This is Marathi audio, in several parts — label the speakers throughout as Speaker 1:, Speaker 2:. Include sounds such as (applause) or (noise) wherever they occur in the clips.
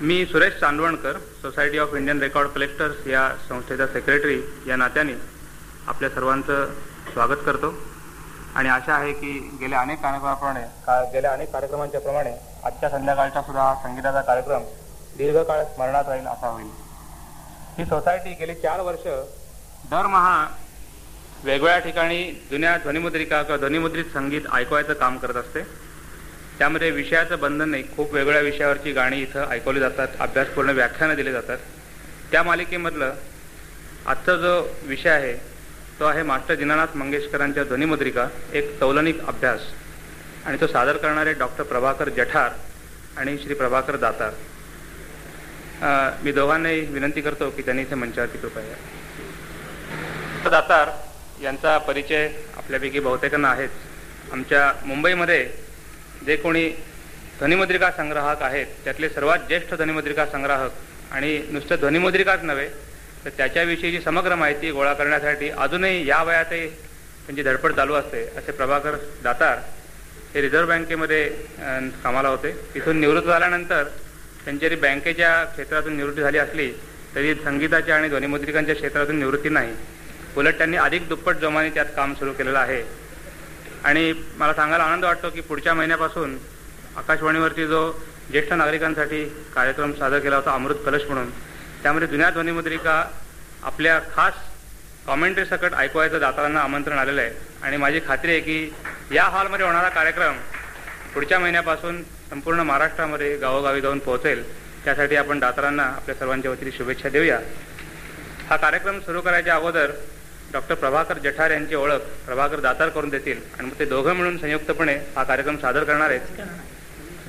Speaker 1: Me Suresh Chandvankar society of Indian record collectors या संस्थेचा सेक्रेटरी या नात्याने आपल्या सर्वांचं स्वागत करतो. आणि आशा आहे की गेल्या अनेक कार्यक्रमाप्रमाणे का गेल्या अनेक कार्यक्रमांच्या प्रमाणे आजच्या संध्याकाळचा सुद्धा हा संगीताचा कार्यक्रम दीर्घकाळ स्मरणात राहील असा होईल. ही सोसायटी गेली चार वर्ष दरमहा वेगवेगळ्या ठिकाणी जुन्या ध्वनिमुद्रिका किंवा ध्वनिमुद्रित संगीत ऐकवायचं काम करत असते. त्यामध्ये विषयाचं बंधन नाही खूप वेगळ्या विषयावरची गाणी इथं ऐकवली जातात अभ्यासपूर्ण व्याख्यानं दिले जातात. त्या मालिकेमधलं आजचा जो विषय आहे तो आहे मास्टर दीनानाथ मंगेशकरांच्या ध्वनिमुद्रिका एक तौलनिक अभ्यास. आणि तो सादर करणारे डॉक्टर प्रभाकर जठार आणि श्री प्रभाकर दातार. मी दोघांनाही विनंती करतो की त्यांनी इथे मंचावरती कृपया या. दातार यांचा परिचय आपल्यापैकी बहुतेकांना आहेच. आमच्या मुंबईमध्ये जे कोणी ध्वनिमुद्रिका संग्राहक आहेत त्यातले सर्वात ज्येष्ठ ध्वनिमुद्रिका संग्राहक आणि नुसतं ध्वनिमुद्रिकाच नव्हे तर त्याच्याविषयीची समग्र माहिती गोळा करण्यासाठी अजूनही या वयातही त्यांची धडपड चालू असते असे प्रभाकर दातार हे रिझर्व्ह बँकेमध्ये कामाला होते. तिथून निवृत्त झाल्यानंतर त्यांची जरी बँकेच्या क्षेत्रातून निवृत्ती झाली असली तरी संगीताच्या आणि ध्वनिमुद्रिकांच्या क्षेत्रातून निवृत्ती नाही. उलट त्यांनी अधिक दुप्पट जोमाने त्यात काम सुरू केलेलं आहे. आणि मला सांगायला आनंद वाटतो की पुढच्या महिन्यापासून आकाशवाणीवरती जो ज्येष्ठ नागरिकांसाठी कार्यक्रम सादर केला होता अमृत कलश म्हणून त्यामध्ये जुन्या ध्वनिमुद्रिका आपल्या खास कॉमेंट्री सकट ऐकवायचं दातारांना आमंत्रण आलेलं आहे. आणि माझी खात्री आहे की या हॉलमध्ये होणारा कार्यक्रम पुढच्या महिन्यापासून संपूर्ण महाराष्ट्रामध्ये गावोगावी जाऊन पोहोचेल. त्यासाठी आपण दातारांना आपल्या सर्वांच्या वतीने शुभेच्छा देऊया. हा कार्यक्रम सुरू करायच्या अगोदर डॉक्टर प्रभाकर जठार यांची ओळख प्रभाकर दातार करून देतील. आणि मग ते दोघं मिळून संयुक्तपणे हा कार्यक्रम सादर करणार आहेत.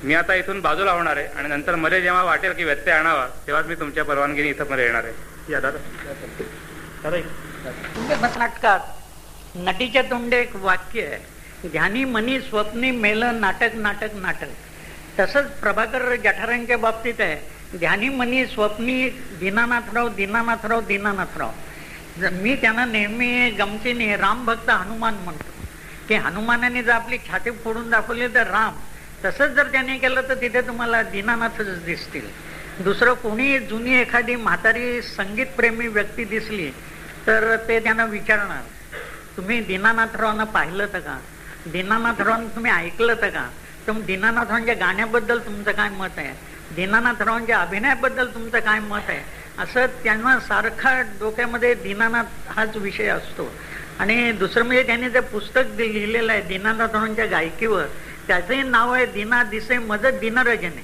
Speaker 1: मी आता इथून बाजूला होणार आहे आणि नंतर मध्ये जेव्हा वाटेल की व्यत्यय आणावा तेव्हाच मी तुमच्या परवानगीने इथं मध्ये येणार आहे. या दादा.
Speaker 2: नाटकात. नटीच्या तोंडे एक वाक्य आहे. ध्यानी मनी स्वप्नी मेल नाटक नाटक नाटक. तसंच प्रभाकर जठारांच्या बाबतीत आहे. ध्यानी मनी स्वप्नी दीनानाथराव दीनानाथराव दीनानाथराव. मी त्यांना नेहमी गमतीने राम भक्त हनुमान म्हणतो. की हनुमानाने जर आपली छाती फोडून दाखवली तर राम. तसंच जर त्याने केलं तर तिथे तुम्हाला दीनानाथच दिसतील. दुसरं कोणी जुनी एखादी म्हातारी संगीतप्रेमी व्यक्ती दिसली तर ते त्यांना विचारणार तुम्ही दीनानाथरावांना पाहिलं तर का? दीनानाथरावांना तुम्ही ऐकलं तर का? तर दीनानाथरावांच्या गाण्याबद्दल तुमचं काय मत आहे? दीनानाथरावांच्या अभिनयाबद्दल तुमचं काय मत आहे? असं त्यांना सारखा डोक्यामध्ये दीनानाथ हाच विषय असतो. आणि दुसरं म्हणजे त्यांनी जे पुस्तक लिहिलेलं आहे दीनानाथरावांच्या गायकीवर त्याचंही नाव आहे दीना दिसे मदत दिनरजने.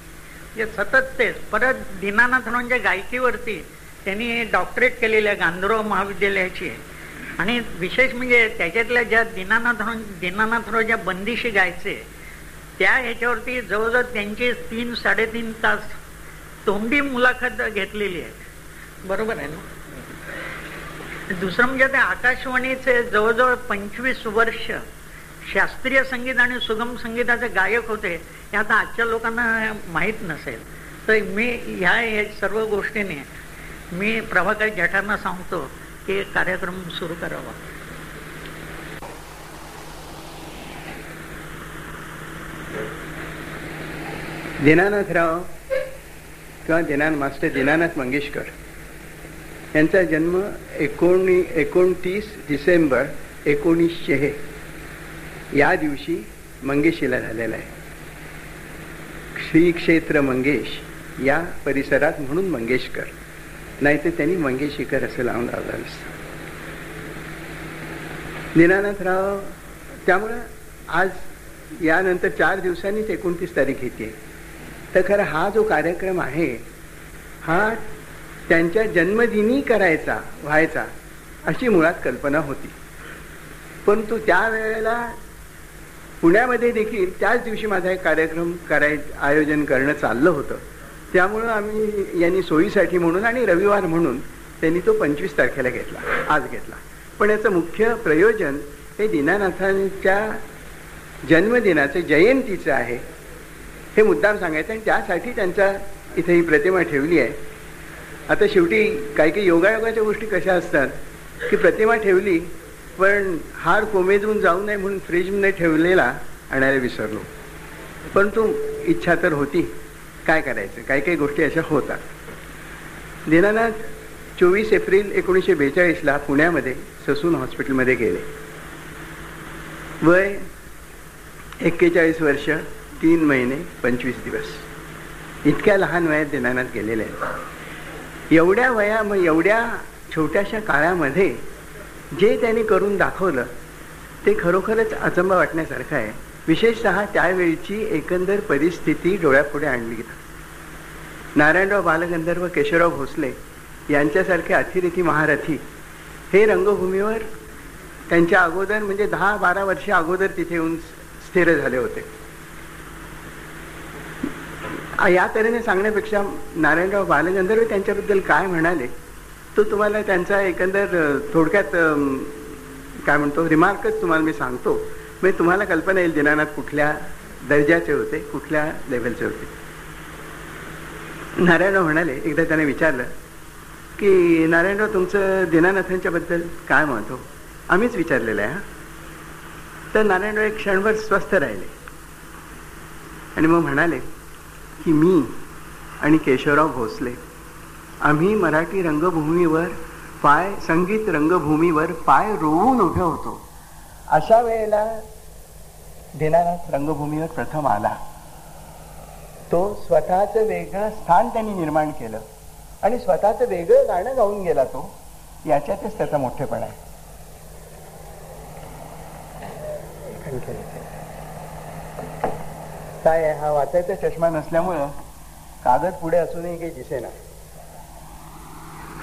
Speaker 2: हे सतत तेच. परत दीनानाथरावांच्या गायकीवरती त्यांनी डॉक्टरेट केलेली आहे गांधर्व महाविद्यालयाची आणि विशेष म्हणजे त्याच्यातल्या ज्या दीनानाथराव दीनानाथराव ज्या बंदिशी गायचे त्या ह्याच्यावरती जवळजवळ त्यांची तीन साडेतीन तास तोंडी मुलाखत घेतलेली आहे. बरोबर आहे ना? दुसरं म्हणजे ते आकाशवाणीचे जवळजवळ पंचवीस वर्ष शास्त्रीय संगीत आणि सुगम संगीताचे गायक होते हे आता आजच्या लोकांना माहीत नसेल. तर मी ह्या सर्व गोष्टीने मी प्रभाकर जठांना सांगतो की कार्यक्रम सुरू करावा.
Speaker 3: दीनानाथराव किंवा दीनान मास्टर दीनानाथ मंगेशकर. यांचा जन्म एकोणी एकोणतीस डिसेंबर एकोणीसशे हे या दिवशी मंगेशीला झालेला आहे. श्री क्षेत्र मंगेश या परिसरात म्हणून मंगेशकर. नाहीतर त्यांनी मंगेशीकर असं लावून लावलं असतं. दीनानाथराव त्यामुळं आज यानंतर चार दिवसांनीच एकोणतीस तारीख येते. तर खरं हा जो कार्यक्रम आहे हा त्यांच्या जन्मदिनी करायचा व्हायचा अशी मुळात कल्पना होती. परंतु त्यावेळेला पुण्यामध्ये देखील त्याच दिवशी माझा एक कार्यक्रम कराय आयोजन करणं चाललं होतं. त्यामुळं आम्ही यांनी सोयीसाठी म्हणून आणि रविवार म्हणून त्यांनी तो पंचवीस तारखेला घेतला आज घेतला. पण याचं मुख्य प्रयोजन हे दीनानाथांच्या जन्मदिनाचं जयंतीचं आहे हे मुद्दाम सांगायचं आणि त्यासाठी त्यांचा इथे ही प्रतिमा ठेवली आहे. आता शेवटी काही काही योगायोगाच्या गोष्टी कशा असतात की प्रतिमा ठेवली पण हार कोमेजून जाऊ नये म्हणून फ्रीजमध्ये ठेवलेला आणायला विसरलो. परंतु इच्छा तर होती. काय करायचं? काही काही गोष्टी अशा होतात. दीनानाथ चोवीस एप्रिल एकोणीसशे बेचाळीसला पुण्यामध्ये ससून हॉस्पिटलमध्ये गेले. वय एक्केचाळीस वर्ष तीन महिने पंचवीस दिवस. इतक्या लहान वयात दीनानाथ गेलेले आहेत. एवढ्या वया मग एवढ्या छोट्याशा काळामध्ये जे त्यांनी करून दाखवलं ते खरोखरच अचंबा वाटण्यासारखं आहे. विशेषतः त्यावेळची एकंदर परिस्थिती डोळ्यापुढे आणली नारायणराव बालगंधर्व केशवराव भोसले यांच्यासारखे अतिरेकी महारथी हे रंगभूमीवर त्यांच्या अगोदर म्हणजे दहा बारा वर्ष अगोदर तिथे येऊन स्थिर झाले होते. या तऱ्हेने सांगण्यापेक्षा नारायणराव बालगंधर्व त्यांच्याबद्दल काय म्हणाले तो तुम्हाला त्यांचा एकंदर थोडक्यात काय म्हणतो रिमार्कच तुम्हाला मी सांगतो. म्हणजे तुम्हाला कल्पना येईल दिनानाथ कुठल्या दर्जाचे होते कुठल्या लेवलचे होते. नारायणराव म्हणाले एकदा त्याने विचारलं की नारायणराव तुमचं दिनानाथांच्याबद्दल काय म्हणतो? आम्हीच विचारलेलं आहे हा. तर नारायणराव एक क्षणभर स्वस्थ राहिले. आणि मग म्हणाले की मी आणि केशवराव भोसले. आम्ही मराठी रंगभूमीवर पाय संगीत रंगभूमीवर पाय रोवून उभे होतो. अशा वेळेला दिनानाथ रंगभूमीवर प्रथम आला. तो स्वतःचं वेगळं स्थान त्यांनी निर्माण केलं आणि स्वतःचं वेगळं गाणं गाऊन गेला तो. याच्यातच त्याचा मोठेपणा आहे. काय हा वाचायचा चष्मा नसल्यामुळं कागद पुढे असूनही काही दिसेना.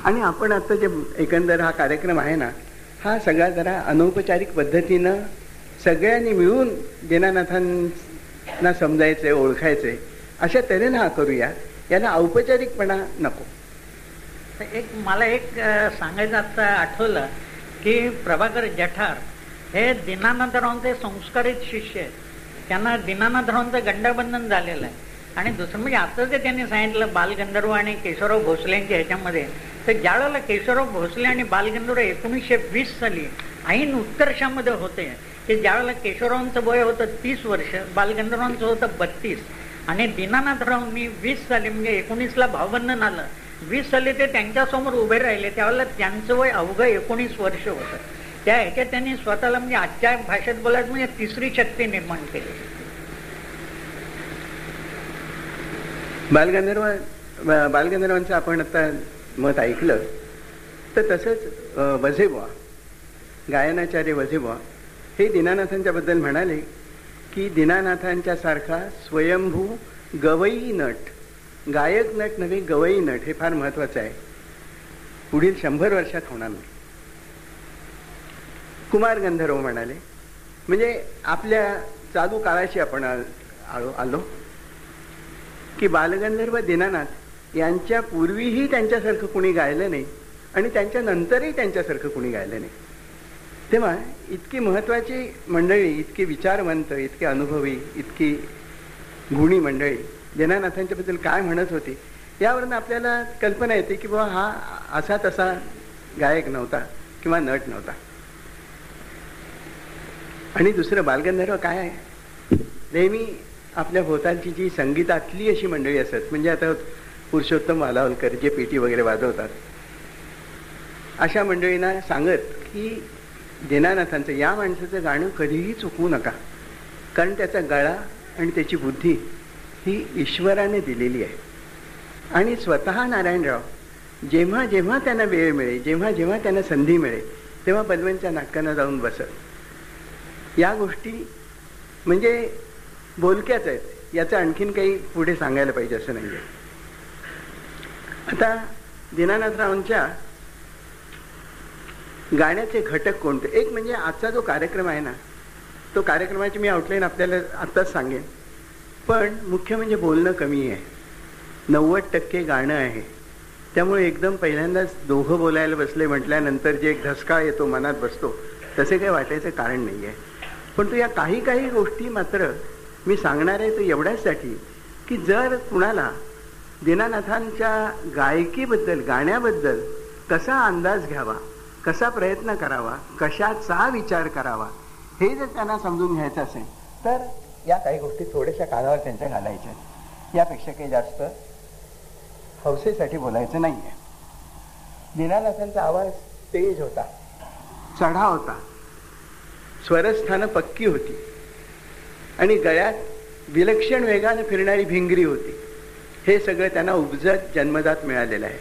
Speaker 3: आणि आपण आता जे एकंदर हा कार्यक्रम आहे ना हा सगळा जरा अनौपचारिक पद्धतीनं सगळ्यांनी मिळून दीनानाथांना समजायचे ओळखायचे अशा तऱ्हेनं हा करूया. याला औपचारिकपणा नको.
Speaker 2: एक मला एक सांगायचं आता आठवलं की प्रभाकर जठार हे दीनानाथरावांचे संस्कारित शिष्य आहेत. त्यांना दीनानाथरावांचं गंडाबंधन झालेलं आहे. आणि दुसरं म्हणजे आता जे त्यांनी सांगितलं बालगंधर्व आणि केशवराव भोसलेंच्या ह्याच्यामध्ये तर ज्यावेळेला केशवराव भोसले आणि बालगंधर्व एकोणीसशे वीस साली ऐन उत्कर्षामध्ये होते की ज्यावेळेला केशवरावांचं वय होतं तीस वर्ष बालगंधर्वांचं होतं बत्तीस. आणि दीनानाथरावांनी वीस साली म्हणजे एकोणीसला भावबंधन आलं वीस साली ते त्यांच्यासमोर उभे राहिले त्यावेळेला त्यांचं वय अवघं एकोणीस वर्ष होतं. त्या ह्याच्यात त्यांनी स्वतःला म्हणजे आजच्या भाषेत बोलायचं म्हणजे तिसरी शक्ती निर्माण केली.
Speaker 3: बालगंधर्व बालगंधर्वांचं आपण आता मत ऐकलं तर तसंच वझेबवा गायनाचार्य वझेबवा हे दीनानाथांच्या बद्दल म्हणाले की दीनानाथांच्या सारखा स्वयंभू गवई नट गायक नट नव्हे गवई नट हे फार महत्वाचं आहे. पुढील शंभर वर्षात होणार नाही. कुमार गंधर्व म्हणाले. म्हणजे आपल्या चालू काळाशी आपण आलो आलो की बालगंधर्व दीनानाथ यांच्या पूर्वीही त्यांच्यासारखं कुणी गायलं नाही आणि त्यांच्या नंतरही त्यांच्यासारखं कुणी गायलं नाही. तेव्हा इतकी महत्वाची मंडळी इतकी विचारवंत इतकी अनुभवी इतकी गुणी मंडळी दिनानाथांच्याबद्दल काय म्हणत होती यावरून आपल्याला कल्पना येते की बाबा हा असा तसा गायक नव्हता किंवा नट नव्हता. आणि दुसरं बालगंधर्व काय आहे? नेहमी आपल्या भोवतालची जी संगीतातली अशी मंडळी असत म्हणजे आता पुरुषोत्तम वालावलकर जे पेटी वगैरे वाजवतात अशा मंडळींना सांगत की दीनानाथांचं या माणसाचं गाणं कधीही चुकवू नका. कारण त्याचा गळा आणि त्याची बुद्धी ही ईश्वराने दिलेली आहे. आणि स्वतः नारायणराव जेव्हा जेव्हा त्यांना वेळ मिळेल जेव्हा जेव्हा त्यांना संधी मिळेल तेव्हा बलवंतच्या नाटकांना जाऊन बसत. या गोष्टी म्हणजे बोलक्याच आहेत. याचं आणखीन काही पुढे सांगायला पाहिजे असं नाही आता दीनानाथरावांच्या गाण्याचे घटक कोणते? एक म्हणजे आजचा जो कार्यक्रम आहे ना तो कार्यक्रमाची मी आउटलाईन आपल्याला आत्ताच सांगेन. पण मुख्य म्हणजे बोलणं कमी आहे. नव्वद टक्के गाणं आहे. त्यामुळे एकदम पहिल्यांदाच दोघं बोलायला बसले म्हटल्यानंतर जे एक धसका येतो मनात बसतो तसे काही वाटायचं कारण नाही आहे पण तो या काही काही गोष्टी मात्र मी सांगणार आहे तो एवढ्याचसाठी की जर कुणाला दीनानाथांच्या गायकीबद्दल गाण्याबद्दल कसा अंदाज घ्यावा कसा प्रयत्न करावा कशाचा विचार करावा हे जर त्यांना समजून घ्यायचं असेल तर या काही गोष्टी थोड्याशा कानावर त्यांच्या घालायच्या यापेक्षा काही जास्त हौसेसाठी बोलायचं नाही आहे दीनानाथांचा आवाज तेज होता चढा होता. स्वरस्थानं पक्की होती. आणि गळ्यात विलक्षण वेगानं फिरणारी भिंगरी होती. हे सगळं त्यांना उपजत जन्मदात मिळालेलं आहे.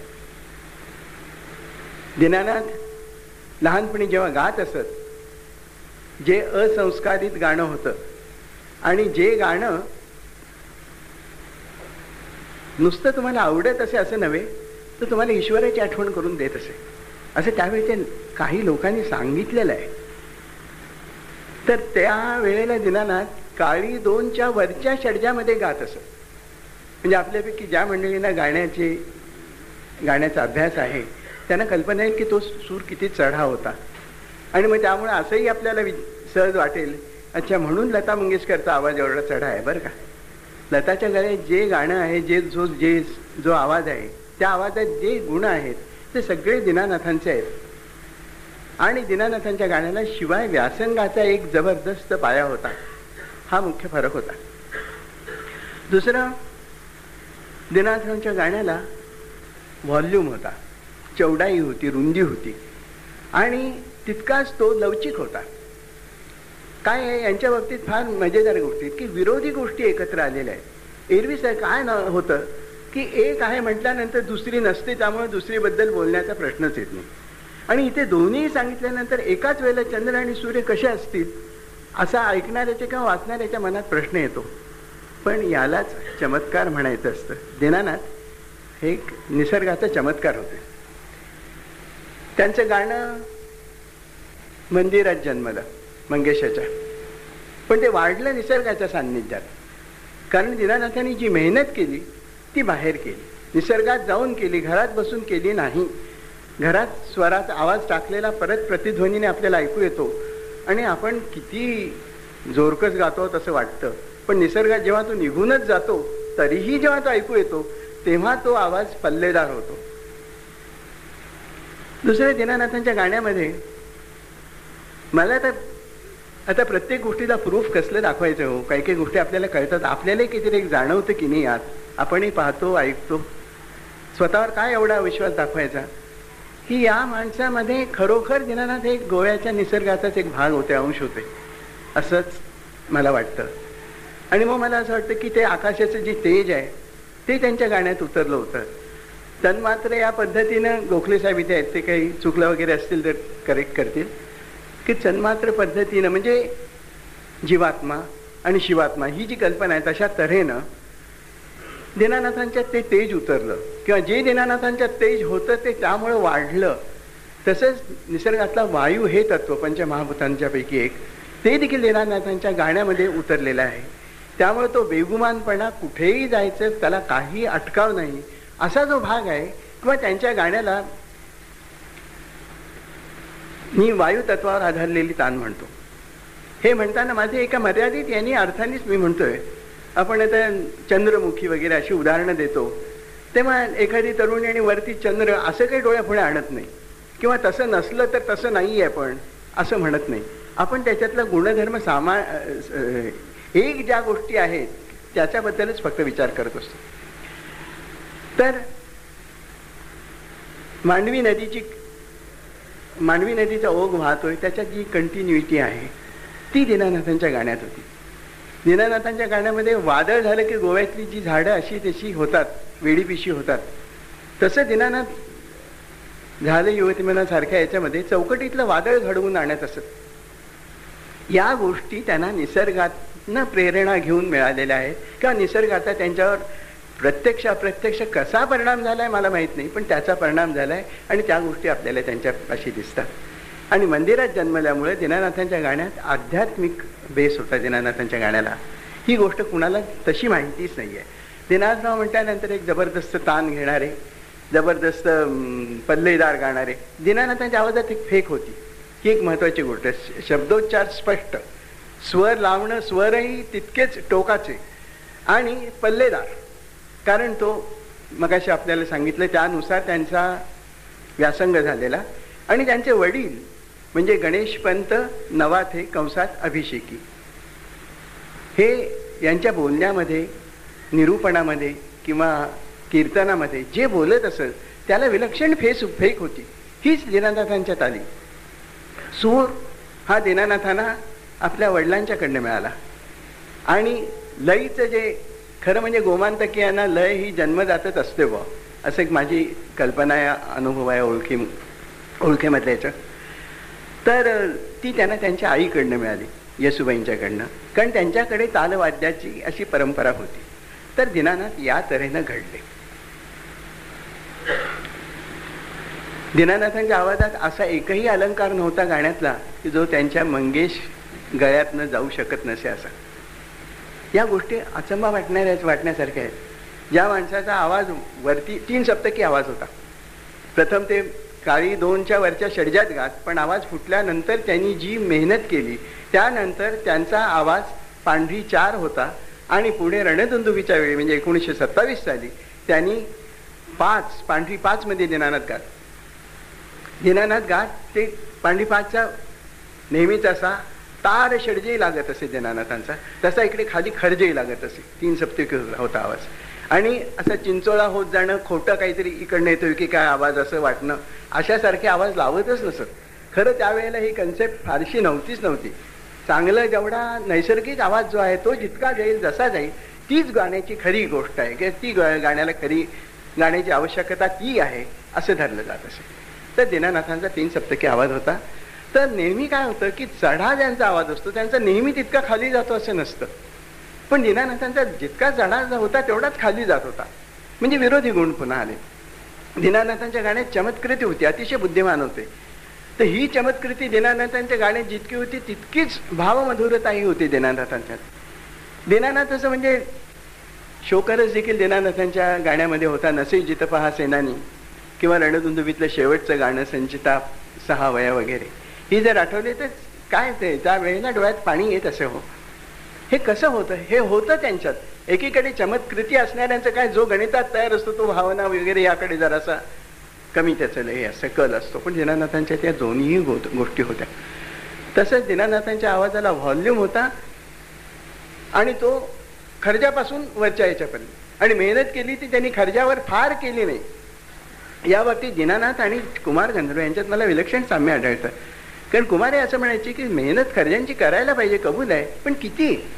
Speaker 3: दिनानाथ लहानपणी जेव्हा गात असत जे असंस्कारित गाणं होतं आणि जे गाणं नुसतं तुम्हाला आवडत असे असं नव्हे तर तुम्हाला ईश्वराची आठवण करून देत असे. असं त्यावेळी ते काही लोकांनी सांगितलेलं आहे. तर त्या वेळेला दिनानाथ काळी दोनच्या वरच्या षडजामध्ये गात असत. म्हणजे आपल्यापैकी ज्या मंडळींना गाण्याचे गाण्याचा अभ्यास आहे त्यांना कल्पना आहे की तो सूर किती चढा होता. आणि मग त्यामुळे असंही आपल्याला सहज वाटेल. अच्छा म्हणून लता मंगेशकरचा आवाज एवढा चढा आहे बरं का? लताच्या गळ्यात जे गाणं आहे जे जो जे जो आवाज आहे त्या आवाजात जे गुण आहेत ते सगळे दिनानाथांचे आहेत. आणि दिनानाथांच्या गाण्याला शिवाय व्यासंगाचा एक जबरदस्त पाया होता. हा मुख्य फरक होता. दुसरा दीनानाथांच्या गाण्याला व्हॉल्यूम होता. चौडाई होती रुंदी होती. आणि तितकाच तो लवचिक होता. काय आहे? यांच्या बाबतीत फार मजेदार गोष्टी की विरोधी गोष्टी एकत्र आलेल्या आहेत. एरवी सर काय न होतं की एक आहे म्हटल्यानंतर दुसरी नसते त्यामुळे दुसरीबद्दल बोलण्याचा प्रश्नच येत नाही. आणि इथे दोन्ही सांगितल्यानंतर एकाच वेळेला चंद्र आणि सूर्य कसे असतील असा ऐकणाऱ्याच्या किंवा वाचणाऱ्याच्या मनात प्रश्न येतो. पण यालाच चमत्कार म्हणायचं असतं. दिनानाथ हे एक निसर्गाचा चमत्कार होते. त्यांचं गाणं मंदिरात जन्मलं मंगेशाच्या. पण ते वाढलं निसर्गाच्या सान्निध्यात. कारण दिनानाथांनी जी मेहनत केली ती बाहेर केली. निसर्गात जाऊन केली घरात बसून केली नाही. घरात स्वरात आवाज टाकलेला परत प्रतिध्वनीने आपल्याला ऐकू येतो. आणि आपण किती जोरकस गातो तसं वाटतं. पण निसर्गात जेव्हा तो निघूनच जातो तरीही जेव्हा तो ऐकू येतो तेव्हा तो आवाज पल्लेदार होतो. दुसऱ्या दिनानाथांच्या गाण्यामध्ये मला तर आता प्रत्येक गोष्टीला प्रूफ कसलं दाखवायचं हो? काही काही गोष्टी आपल्याला कळतात. आपल्यालाही किती जाणवतं की नाही यात. आपणही पाहतो ऐकतो. स्वतःवर काय एवढा विश्वास दाखवायचा? की या माणसामध्ये खरोखर दिनानाथ एक गोव्याच्या निसर्गाचाच एक भाग होते अंश होते. असंच मला वाटतं. आणि मग मला असं वाटतं की ते आकाशाचं जे तेज आहे ते त्यांच्या गाण्यात उतरलं होतं. तन मात्र या पद्धतीनं गोखले साहेब इथे आहेत ते काही चुकलं वगैरे असतील तर करेक्ट करतील. की तन्मात्र पद्धतीनं म्हणजे जीवात्मा आणि शिवात्मा ही जी कल्पना आहे तशा तऱ्हेनं दीनानाथांच्या ते तेज उतरलं. किंवा जे दीनानाथांच्या तेज होतं ते त्यामुळं वाढलं. तसंच निसर्गातला वायू हे तत्व पंचमहाभूतांच्यापैकी एक. ते देखील दीनानाथांच्या गाण्यामध्ये उतरलेलं आहे. त्यामुळे तो बेगुमानपणा कुठेही जायचं त्याला काही अटकाव नाही. असा जो भाग आहे किंवा त्यांच्या गाण्याला मी वायू तत्वावर आधारलेली ताण म्हणतो. हे म्हणताना माझे एका मर्यादित यांनी अर्थानेच मी म्हणतोय आपण आता चंद्रमुखी वगैरे अशी उदाहरणं देतो तेव्हा एखादी तरुणी आणि वरती चंद्र असं काही डोळ्यापुढे आणत नाही. किंवा तसं नसलं तर तसं नाही आहे पण असं म्हणत नाही. आपण त्याच्यातला गुणधर्म सामा एक ज्या गोष्टी आहेत त्याच्याबद्दलच फक्त विचार करत असतो. तर मांडवी नदीची मांडवी नदीचा ओघ वाहतोय त्याच्यात जी कंटिन्युटी आहे ती दिनानाथांच्या गाण्यात होती. दिनानाथांच्या गाण्यामध्ये वादळ झालं की गोव्यातली जी झाडं अशी तशी होतात वेडीपिशी होतात. तसं दीनानाथ झालं युवतीमनासारख्या याच्यामध्ये चौकटीतलं वादळ घडवून आणत असत. या गोष्टी त्यांना निसर्गातनं प्रेरणा घेऊन मिळालेल्या आहेत. किंवा निसर्गाचा त्यांच्यावर प्रत्यक्ष अप्रत्यक्ष कसा परिणाम झालाय मला माहीत नाही पण त्याचा परिणाम झालाय आणि त्या गोष्टी आपल्याला त्यांच्या अशी दिसतात. आणि मंदिरात जन्मल्यामुळे दिनानाथांच्या गाण्यात आध्यात्मिक बेस होता दिनानाथांच्या गाण्याला. ही गोष्ट कुणाला तशी माहितीच नाही आहे दिनानाथराव म्हटल्यानंतर एक जबरदस्त ताण घेणारे जबरदस्त पल्लेदार गाणारे. दिनानाथांच्या आवाजात एक फेक होती. ही एक महत्वाची गोष्ट आहे. शब्दोच्चार स्पष्ट. स्वर लावणं स्वरही तितकेच टोकाचे आणि पल्लेदार. कारण तो मगाशी आपल्याला सांगितलं त्यानुसार त्यांचा व्यासंग झालेला आणि त्यांचे वडील म्हणजे गणेशपंत नवाथे कंसात अभिषेकी. हे यांच्या बोलण्यामध्ये निरूपणामध्ये किंवा कीर्तनामध्ये जे बोलत असत त्याला विलक्षण फेस फेक होती. हीच दीनानाथांच्या ताली. सूर हा दीनानाथांना आपल्या वडिलांच्याकडनं मिळाला. आणि लयीचं जे खरं म्हणजे गोमांतकीयांना लय ही जन्मदातच असते बुवा असं एक माझी कल्पना या अनुभव आहे ओळखी ओळखेमधल्याचं तर ती त्यांना त्यांच्या आईकडनं मिळाली येसुबाईंच्याकडनं. कारण त्यांच्याकडे तालवाद्याची अशी परंपरा होती. तर दिनानाथ या तऱ्हेनं घडले. दिनानाथांच्या आवाजात असा एकही अलंकार नव्हता गाण्यातला की जो त्यांच्या मंगेश गळ्यातनं जाऊ शकत नसे असा. या गोष्टी अचंबा वाटणाऱ्याच वाटण्यासारख्या आहेत. ज्या माणसाचा आवाज वरती तीन सप्तकी आवाज होता. प्रथम ते काळी दोनच्या वरच्या षडजात गात पण आवाज फुटल्यानंतर त्यांनी जी मेहनत केली त्यानंतर त्यांचा आवाज पांढरी चार होता आणि पुढे रणदुंदुबीच्या वेळी म्हणजे एकोणीसशे सत्तावीस साली त्यांनी पाच पांढरी पाच मध्ये दिनानाथ गात. दिनानाथ गात ते पांढरी पाचचा नेहमीच असा तार षडजेही लागत असे दिनानाथांचा. तसा इकडे खाली खर्जेही लागत असे. तीन सप्तकी होता आवाज. आणि असं चिंचोळा होत जाणं खोटं काहीतरी इकडनं येतोय की काय आवाज असं वाटणं अशासारखे आवाज लावतच नसत. खरं त्यावेळेला ही कन्सेप्ट फारशी नव्हतीच नव्हती. चांगलं जेवढा नैसर्गिक आवाज जो आहे तो जितका जाईल जसा जाईल तीच गाण्याची खरी गोष्ट आहे. की ती गाण्याला खरी गाण्याची आवश्यकता ती आहे असं धरलं जात असे. तर दीनानाथांचा तीन सप्तकी आवाज होता. तर नेहमी काय होतं की चढा ज्यांचा आवाज असतो त्यांचा नेहमी तितका खाली जातो असं नसतं. पण दिनानाथांचा जितका चढा होता तेवढाच खाली जात होता. म्हणजे विरोधी गुण पुन्हा आले. दिनानाथांच्या गाण्यात चमत्कृती होती अतिशय बुद्धिमान होते. तर ही चमत्कृती दिनानाथांच्या गाण्यात जितकी होती तितकीच भावमधुरताही होती दिनानाथांच्यात. दिनानाथ असं म्हणजे शोकरच देखील दिनानाथांच्या गाण्यामध्ये होता नसे जित पहा सेनानी किंवा रणधुंदुबीतलं शेवटचं गाणं संचिता सहा वया वगैरे. ही जर आठवली तर काय ते त्या वेळेला डोळ्यात पाणी येत असे हो. हे कसं होतं? हे होतं त्यांच्यात. एकीकडे चमत्कृती असणाऱ्यांचं काय जो गणितात तयार असतो तो भावना वगैरे याकडे जरासा कमी त्याचं लय असं कल असतो. पण दिनानाथांच्या त्या दोन्ही गोष्टी होत्या. तसंच दिनानाथांच्या आवाजाला व्हॉल्यूम होता आणि तो खर्जापासून वरच्या याच्यापर्यंत. आणि मेहनत केली ती त्यांनी खर्जावर फार केली नाही. या बाबतीत दिनानाथ आणि कुमार गंधर्व यांच्यात मला विलक्षण साम्य आढळतं. कारण कुमार असं म्हणायचे की मेहनत खर्जांची करायला पाहिजे कबूल आहे. पण किती?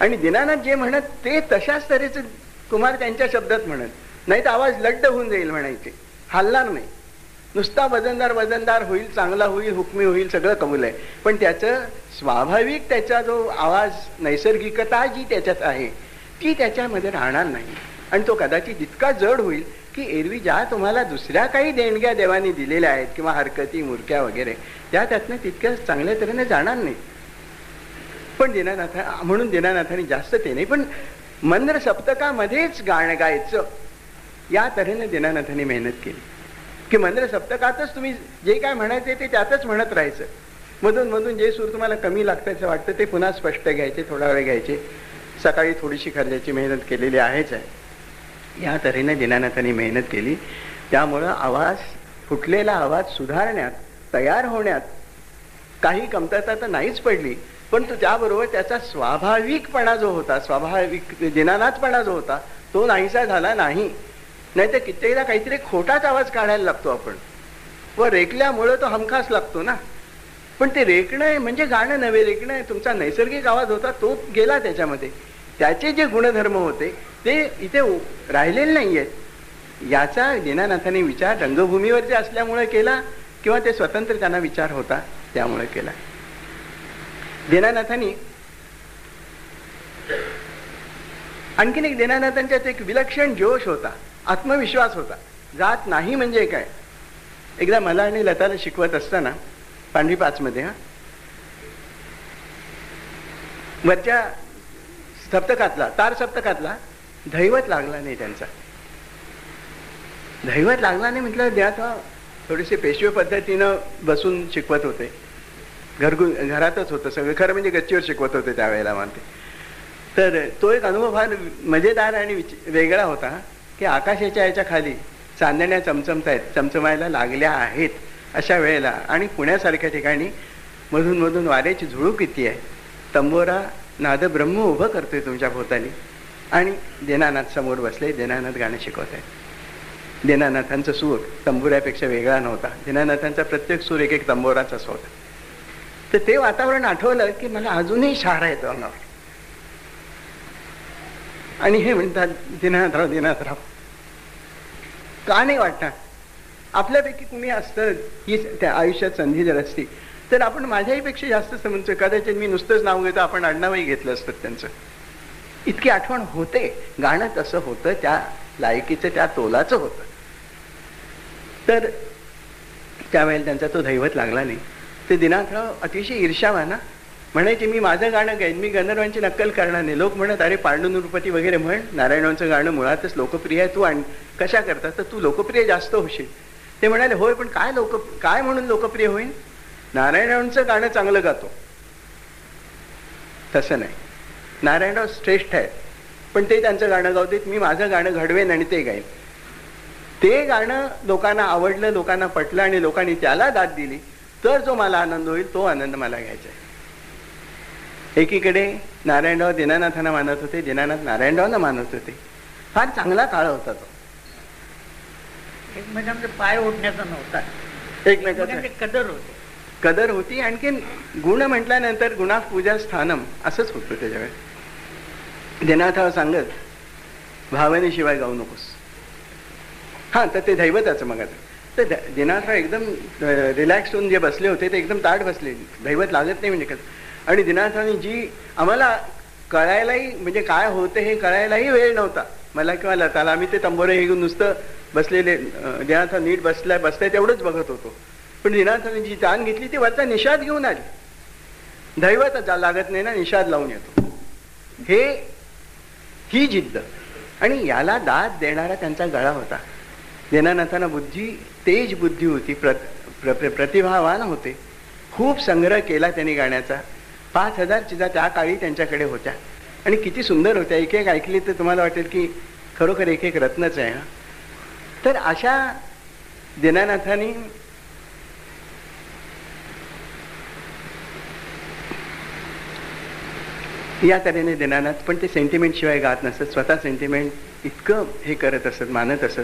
Speaker 3: आणि दिनानाथ जे म्हणत ते तशाच तऱ्हेचे कुमार त्यांच्या शब्दात म्हणत. नाही तर आवाज लड्ड होऊन जाईल म्हणायचे. हलणार नाही. नुसता वजनदार वजनदार होईल चांगला होईल हुकमी होईल सगळं कबूल आहे. पण त्याचं स्वाभाविक त्याचा जो आवाज नैसर्गिकता जी त्याच्यात आहे ती त्याच्यामध्ये राहणार नाही. आणि तो कदाचित इतका जड होईल की एरवी ज्या तुम्हाला दुसऱ्या काही देणग्या देवानी दिलेल्या आहेत किंवा हरकती मुरक्या वगैरे त्या त्यातनं तितक्या चांगल्या तऱ्हेने जाणार नाही पण दिनानाथ म्हणून दिनानाथाने जास्त ते नाही पण मंद्र सप्तकामध्येच गाणं गायचं. या तऱ्हेने दिनानाथाने मेहनत केली. की मंद्र सप्तकातच तुम्ही जे काय म्हणायचे ते त्यातच म्हणत राहायचं. मधून मधून जे सूर तुम्हाला कमी लागतायचं वाटतं ते पुन्हा स्पष्ट घ्यायचे थोडा वेळ घ्यायचे. सकाळी थोडीशी खर्जाची मेहनत केलेली आहेच आहे. या तऱ्हेने दिनानाथाने मेहनत केली. त्यामुळं आवाज फुटलेला आवाज सुधारण्यात तयार होण्यात काही कमतरता तर नाहीच पडली. पण तो त्याबरोबर त्याचा स्वाभाविकपणा जो होता स्वाभाविक दिनानाथपणा जो होता तो नाहीसा झाला नाही. नाहीतर कित्येकदा काहीतरी खोटाच आवाज काढायला लागतो आपण. व रेकल्यामुळं तो हमखास लागतो ना. पण ते रेकणं म्हणजे गाणं नव्हे रेकणं तुमचा नैसर्गिक आवाज होता तो गेला त्याच्यामध्ये. त्याचे जे गुणधर्म होते ते इथे राहिलेले नाही आहेत याचा दिनानाथाने विचार रंगभूमीवरती असल्यामुळे केला किंवा ते स्वतंत्र त्यांना विचार होता त्यामुळे केला. देनानाथांनी आणखीन एक दिनानाथांच्यात एक विलक्षण जोश होता आत्मविश्वास होता. जात नाही म्हणजे काय? एकदा मला आणि लताला शिकवत असताना पांढरी पाच मध्ये हा. वरच्या सप्तकातला तार सप्तकातला दैवत लागला नाही त्यांचा. दैवत लागला नाही म्हटलं द्या थोडेसे पेशवे पद्धतीनं बसून शिकवत होते. घरगु घरातच होतं सगळं. खरं म्हणजे गच्चीवर शिकवत होते त्यावेळेला मानते तर तो एक अनुभव फार मजेदार आणि वेगळा होता की आकाशाच्या याच्या खाली चांदण्या चमचमत आहेत चमचमायला लागल्या आहेत अशा वेळेला. आणि पुण्यासारख्या ठिकाणी मधून मधून वाऱ्याची झुळूक किती आहे. तंबोरा नाद ब्रह्म उभं करतोय तुमच्या भोवताली आणि दीनानाथ समोर बसले दीनानाथ गाणं शिकवत आहेत. दीनानाथांचा सूर तंबुऱ्यापेक्षा वेगळा नव्हता. दीनानाथांचा प्रत्येक सूर एक एक तंबोराचाच होता. तर ते वातावरण आठवलं की मला अजूनही शहारा येतो अंगावर. आणि हे म्हणतात दिनाथराव दिनाथराव का नाही वाटणार? आपल्यापैकी कुणी असतं ही त्या आयुष्यात संधी जर असती तर आपण माझ्याही पेक्षा जास्त समजतो कदाचित मी नुसतंच नाव घेतो आपण आडनावही घेतलं असतं त्यांचं. इतकी आठवण होते. गाणं तसं होतं त्या लायकीचं त्या तोलाचं होतं. तर त्यावेळेला त्यांचा तो दैवत लागला नाही. ते दिनाथराव अतिशय ईर्षावाना म्हणायचे मी माझं गाणं गाईन. मी गंधर्वांची नक्कल करणार नाही. लोक म्हणत अरे पांडुनृपती वगैरे म्हण. नारायणांचं गाणं मुळातच लोकप्रिय आहे तू आणि. कशा करता? तर तू लोकप्रिय जास्त होशील. ते म्हणाले होय पण काय लोक काय म्हणून लोकप्रिय होईल नारायणांचं गाणं चांगलं गातो. तसं नाही. नारायणराव श्रेष्ठ आहेत. पण ते त्यांचं गाणं गावतात मी माझं गाणं घडवेन आणि ते गाईन. ते गाणं लोकांना आवडलं लोकांना पटलं आणि लोकांनी त्याला दाद दिली. तर जो मला आनंद होईल तो आनंद मला घ्यायचा आहे. एकीकडे नारायणराव दिनानाथांना मानत होते दिनानाथ नारायणरावना मानत होते. फार चांगला काळ होता तो.
Speaker 2: पाय ओढण्याचा नव्हता.
Speaker 3: एकमेकांचा
Speaker 2: कदर होते.
Speaker 3: कदर होती आणखीन गुण म्हटल्यानंतर गुणा पूजा स्थानम असंच होतं त्याच्यावेळी दिनाथराव सांगत भावनेशिवाय गाऊ नकोस. हा तर ते दैवताचं मग आता. तर दिनाथराव एकदम रिलॅक्स होऊन जे बसले होते ते एकदम ताट बसले. दैवत लागत नाही म्हणजे कसं. आणि दिनाथरावनी जी आम्हाला कळायलाही म्हणजे काय होते हे कळायलाही वेळ नव्हता. मला किंवा लताला आम्ही ते तंबोरे हे घेऊन नुसतं बसलेले दिनाथराव नीट बसलाय बसलाय तेवढंच बघत होतो. पण दिनाथरावनी जी ताण घेतली ती वरचा निषाद घेऊन आली. दैवत जा- लागत नाही ना निषाद लावून येतो. हे ही जिद्द. आणि याला दाद देणारा त्यांचा गळा होता. दिनानाथांना बुद्धी तेज बुद्धी होती प्र, प्र, प्र- प्रतिभावान होते. खूप संग्रह केला त्यांनी गाण्याचा. पाच हजार चिजा त्या काळी त्यांच्याकडे होत्या. आणि किती सुंदर होत्या. एक एक ऐकली तर तुम्हाला वाटेल की खरोखर एक एक रत्नच आहे तर अशा दिनानाथांनी या तऱ्हेने देनानाथ पण ते सेंटिमेंट शिवाय गात नसत. स्वतः सेंटिमेंट इतकं हे करत असत मानत असत.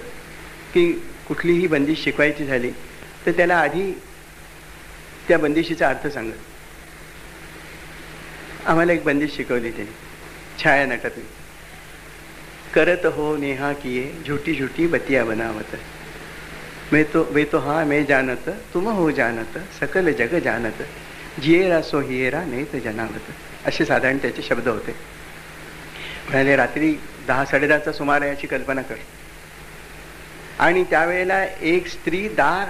Speaker 3: की कुठलीही बंदिश शिकवायची झाली तर त्याला आधी त्या बंदिशीचा अर्थ सांगत आम्हाला एक बंदिश शिकवली त्याने छाया नटातून करत हो नेहा किए झुटी झुटी बतिया बनावत. मैं तो वे तो हा मैं जानत तुम हो जानत सकल जग जानत. जिएरा सो हिएरा नेत जनावत. असे साधारण त्याचे शब्द होते. म्हणाले रात्री दहा साडेदहाचा सुमार याची कल्पना कर. आणि त्यावेळेला एक स्त्री दार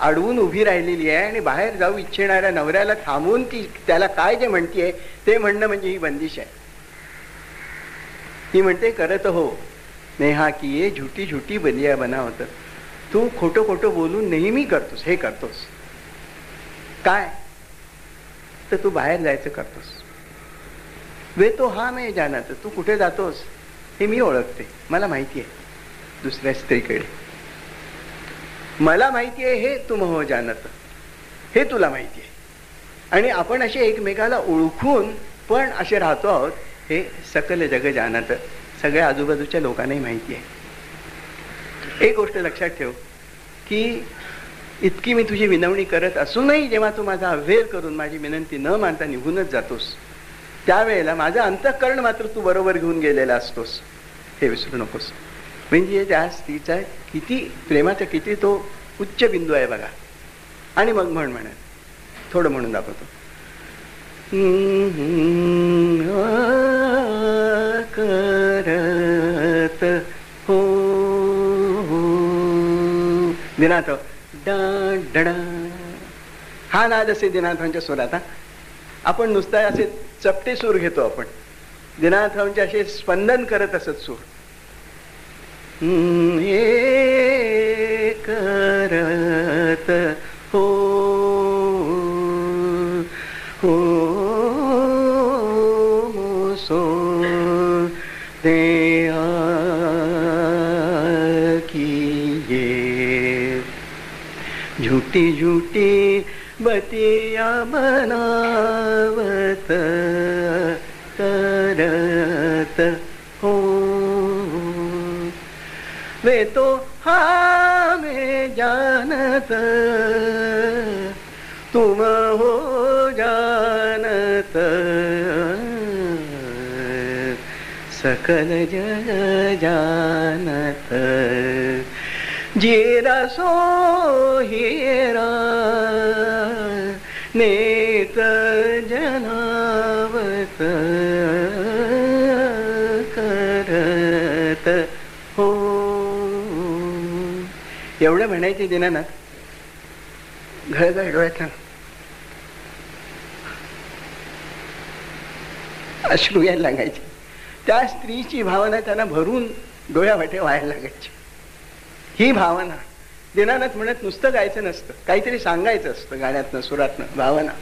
Speaker 3: अडवून उभी राहिलेली आहे आणि बाहेर जाऊ इच्छिणाऱ्या नवऱ्याला थांबवून ती त्याला काय जे म्हणतीये ते म्हणणं म्हणजे ही बंदिश आहे. ती म्हणते करत हो नेहा की ये झुटी झुटी बलिया बनावत. तू खोटं खोटं बोलून नेहमी करतोस हे करतोस. काय? तर तू बाहेर जायचं करतोस. वे तो हा मी जाणार तू कुठे जातोस? हे मी ओळखते. मला माहिती आहे. दुसऱ्या स्त्रीकडे. मला माहिती आहे हे तुम हो जानत. हे तुला माहिती आहे. आणि आपण असे एकमेकाला ओळखून पण असे राहतो आहोत हे सकल जग जाणत सगळ्या आजूबाजूच्या लोकांनाही माहिती आहे. एक गोष्ट लक्षात ठेव की इतकी मी तुझी विनवणी करत असूनही जेव्हा तू माझा अव्हेर करून माझी विनंती न मानता निघूनच जातोस त्यावेळेला माझं अंतःकरण मात्र तू बरोबर घेऊन गेलेला असतोस. हे विसरू नकोस. म्हणजे त्या स्त्रीचा किती प्रेमाचा किती तो उच्च बिंदू आहे बघा. आणि मग म्हण म्हणत थोडं म्हणून दाखवतो. करत हो. दिनाथ डा हा नाद असे दिनाथांच्या स्वरात आपण नुसता असे चपटे सूर घेतो आपण. दिनाथांचे असे स्पंदन करत असत सूर. हे करत हो हो सो कीजिए झूठी झूठी बतिया बनावत करत वे तो हा जानत तुम हो जानत। सकल जग जानत। जीरा सो हिरा नेत जनावत करत। एवढं म्हणायचे दिनानाथ घळघळ डोळ्यातनं. अश्रू यायला लागायचे. त्या स्त्रीची भावना त्यांना भरून डोळ्यावाटे व्हायला लागायची. ही भावना दिनानाथ म्हणत नुसतं गायचं नसतं काहीतरी सांगायचं असतं गाण्यातनं सुरातनं भावना.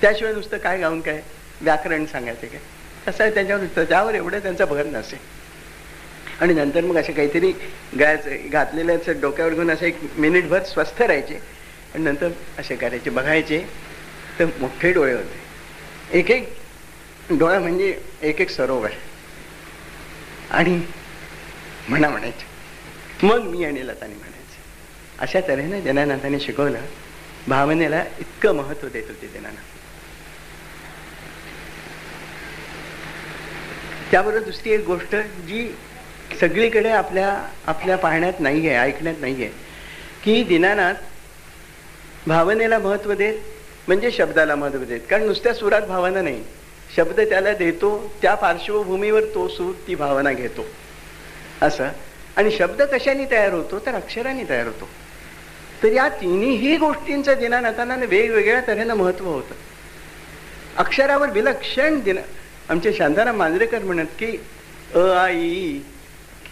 Speaker 3: त्याशिवाय नुसतं काय गाऊन काय व्याकरण सांगायचं काय. कसं आहे त्याच्यावर त्याच्यावर एवढं त्यांचा भर नसे आणि नंतर मग असे काहीतरी गायचं घातलेलं डोक्यावर घेऊन असं एक मिनिटभर स्वस्थ राहायचे. आणि नंतर असे करायचे बघायचे. तर मोठे डोळे होते. एक एक डोळा म्हणजे एक एक सरोवर. आणि म्हणा म्हणायचे मग मी आणि लताने म्हणायचे. अशा तऱ्हेने जनानाथाने शिकवलं भावनेला इतकं महत्त्व देत होते जनानाथ. त्याबरोबर दुसरी एक गोष्ट जी सगळीकडे आपल्या आपल्या पाहण्यात नाही आहे ऐकण्यात नाही आहे की दिनानाथ भावनेला महत्त्व देत म्हणजे शब्दाला महत्त्व देत. कारण नुसत्या सुरात भावना नाही. शब्द त्याला देतो त्या पार्श्वभूमीवर तो सूर ती भावना घेतो. असं. आणि शब्द कशाने तयार होतो? तर अक्षराने तयार होतो. तर या तिन्ही गोष्टींचं दिनानाथांना वेगवेगळ्या तऱ्हेनं महत्त्व होतं. अक्षरावर विलक्षण दिन आमचे शांताराम मांजरेकर म्हणत की अ आई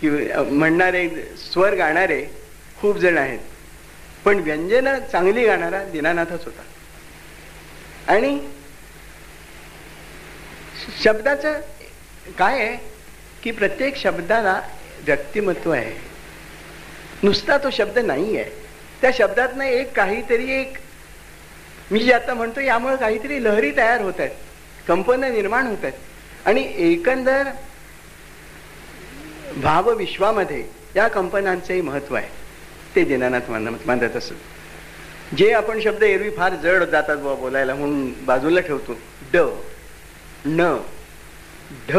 Speaker 3: कि म्हणणारे स्वर गाणारे खूप जण आहेत. पण व्यंजन चांगली गाणारा दीनानाथच होता. आणि शब्दाचं काय आहे? की प्रत्येक शब्दाला व्यक्तिमत्व आहे. नुसता तो शब्द नाही आहे. त्या शब्दातनं एक काहीतरी एक मी जे आता म्हणतो यामुळे काहीतरी लहरी तयार होत आहेत. कंपन निर्माण होत आहेत. आणि एकंदर भावविश्वामध्ये या कंपनांचंही महत्त्व आहे. ते दिनानाथ मानत असत जे आपण शब्द एरवी फार जड जातात बुवा बोलायला म्हणून बाजूला ठेवतो. ड न ढ.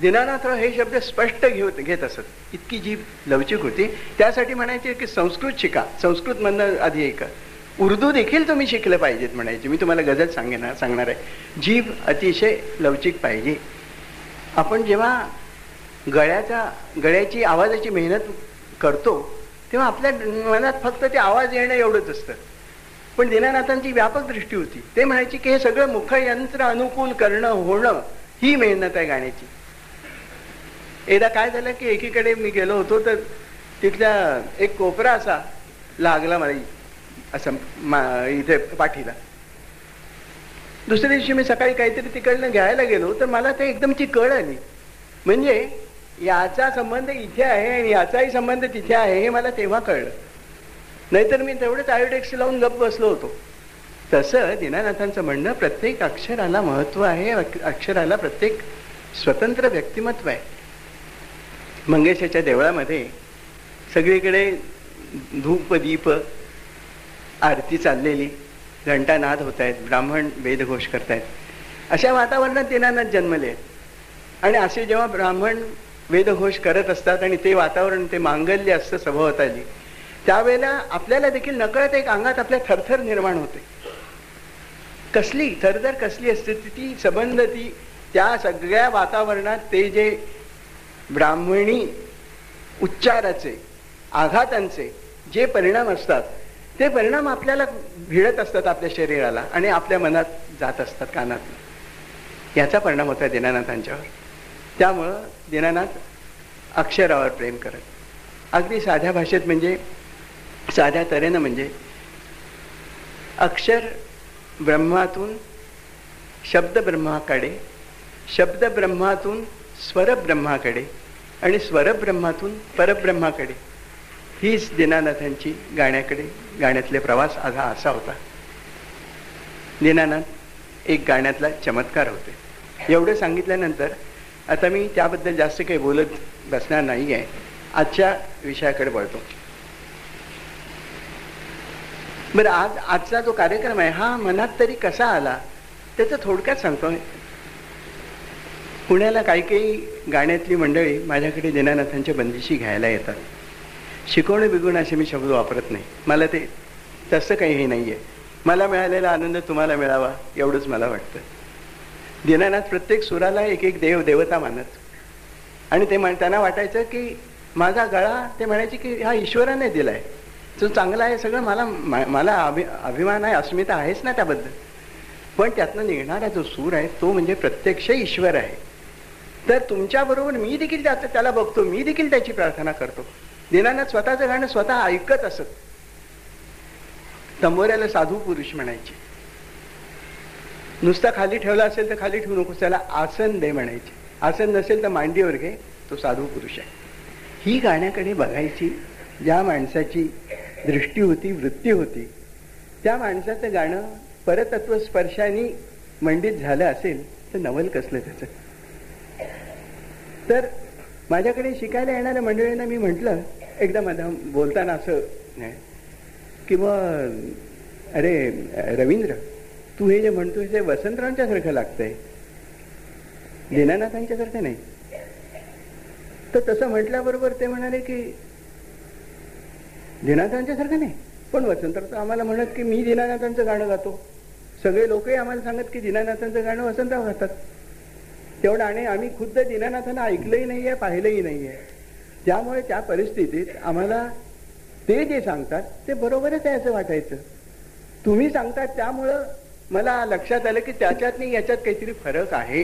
Speaker 3: दिनानाथराव हे शब्द स्पष्ट घेत घेत असत. इतकी जी लवचिक होती त्यासाठी म्हणायचे की संस्कृत शिका. संस्कृत म्हणणं आधी ऐका उर्दू देखील तुम्ही शिकलं पाहिजेत म्हणायचे. मी तुम्हाला गजल सांगेन सांगणार आहे. जीभ अतिशय लवचिक पाहिजे. आपण जेव्हा गळ्याचा गळ्याची आवाजाची मेहनत करतो तेव्हा आपल्या मनात फक्त ते आवाज येणं एवढंच असतं. पण दीनानाथांची व्यापक दृष्टी होती. ते म्हणायचे की हे सगळं मुखयंत्र अनुकूल करणं होणं ही मेहनत आहे गाण्याची. एकदा काय झालं की एकीकडे मी गेलो होतो तर तिथल्या एक कोपरा असा लागला मला असं इथे पाठीला. दुसऱ्या दिवशी मी सकाळी काहीतरी तिकडनं घ्यायला गेलो तर मला ते एकदम ती कळ आली. म्हणजे याचा संबंध इथे आहे आणि याचाही संबंध तिथे आहे हे मला तेव्हा कळलं. नाहीतर मी तेवढंच आयोडेक्स लावून गप्प बसलो होतो. तसं दीनानाथांचं म्हणणं प्रत्येक अक्षराला महत्त्व आहे अक्षराला प्रत्येक स्वतंत्र व्यक्तिमत्व आहे. मंगेशाच्या देवळामध्ये सगळीकडे धूप दीप आरती चाललेली. घंटानाद होत आहेत ब्राह्मण वेदघोष करतायत. अशा वातावरणात दीनानाथ जन्मले. आणि असे जेव्हा ब्राह्मण वेदघोष करत असतात आणि ते वातावरण ते मांगल्य असतं सभोवताली त्यावेळेला आपल्याला देखील नकळत एक अंगात आपल्या थरथर निर्माण होते. कसली थरथर कसली असते? ती संबंध ती त्या सगळ्या वातावरणात ते जे ब्राह्मणी उच्चाराचे आघातांचे जे परिणाम असतात ते परिणाम आपल्याला भिडत असतात आपल्या शरीराला आणि आपल्या मनात जात असतात कानात याचा परिणाम होता दिनानाथांच्यावर. त्यामुळं दिनानाथ अक्षरावर प्रेम करत. अगदी साध्या भाषेत म्हणजे साध्या तऱ्हेनं म्हणजे अक्षर ब्रह्मातून शब्द ब्रह्माकडे शब्द ब्रह्मातून स्वर ब्रह्माकडे आणि स्वर ब्रह्मातून परब्रह्माकडे हीच दिनानाथांची गाण्याकडे गाण्यातले प्रवास आधा असा होता. दिनानाथ एक गाण्यातला चमत्कार होते. एवढं सांगितल्यानंतर आता मी त्याबद्दल जास्त काही बोलत बसणार नाही आहे आजच्या विषयाकडे वळतो. बरं आज आजचा जो कार्यक्रम आहे हा मनात तरी कसा आला? त्याचं थोडक्यात सांगतो. पुण्याला काही काही गाण्यातली मंडळी माझ्याकडे दिनानाथांच्या बंदिशी घ्यायला येतात. शिकवणं बिगवणं असे मी शब्द वापरत नाही. मला ते तसं काही हे नाही आहे मला मिळालेला आनंद तुम्हाला मिळावा एवढंच मला वाटतं. दिनानाथ प्रत्येक सुराला एक एक देव देवता मानत. आणि ते म्हण त्यांना वाटायचं की माझा गळा ते म्हणायचे की हा ईश्वराने दिलाय. जो चांगला आहे सगळं मला मला अभि अभिमान आहे अस्मिता आहेच ना त्याबद्दल. पण त्यातनं निघणारा जो सूर आहे तो म्हणजे प्रत्यक्ष ईश्वर आहे. तर तुमच्याबरोबर मी देखील त्यात त्याला बघतो मी देखील त्याची प्रार्थना करतो. दिनानाथ स्वतःचं गाणं स्वतः ऐकत असत. तंबोऱ्याला साधू पुरुष म्हणायचे. नुसता खाली ठेवला असेल तर खाली ठेवू नकोस त्याला आसन दे म्हणायचे. आसन नसेल तर मांडीवर घे तो साधू पुरुष आहे. ही गाण्याकडे बघायची ज्या माणसाची दृष्टी होती वृत्ती होती त्या माणसाचं गाणं परतत्व स्पर्शाने मंडित झालं असेल तर नवल कसलं त्याचं? तर माझ्याकडे शिकायला येणाऱ्या मंडळींना मी म्हटलं एकदा माझा बोलताना असं की अरे रवींद्र तू हे जे म्हणतोय ते वसंतरावांच्या सारखं लागतंय. दीनानाथांच्या सारखं नाही. तर तसं म्हटल्याबरोबर ते म्हणाले की दीनानाथांच्या सारखं नाही. पण वसंतराव आम्हाला म्हणत की मी दीनानाथांचं गाणं गातो. सगळे लोकही आम्हाला सांगत की दीनानाथांचं गाणं वसंतराव गातात. तेवढं आणि आम्ही खुद्द दीनानाथांना ऐकलंही नाहीये पाहिलंही नाहीये. त्यामुळे त्या परिस्थितीत आम्हाला ते जे सांगतात ते बरोबरच आहे असं वाटायचं. तुम्ही सांगतात त्यामुळं मला लक्षात आलं की त्याच्यात नाही याच्यात काहीतरी फरक आहे.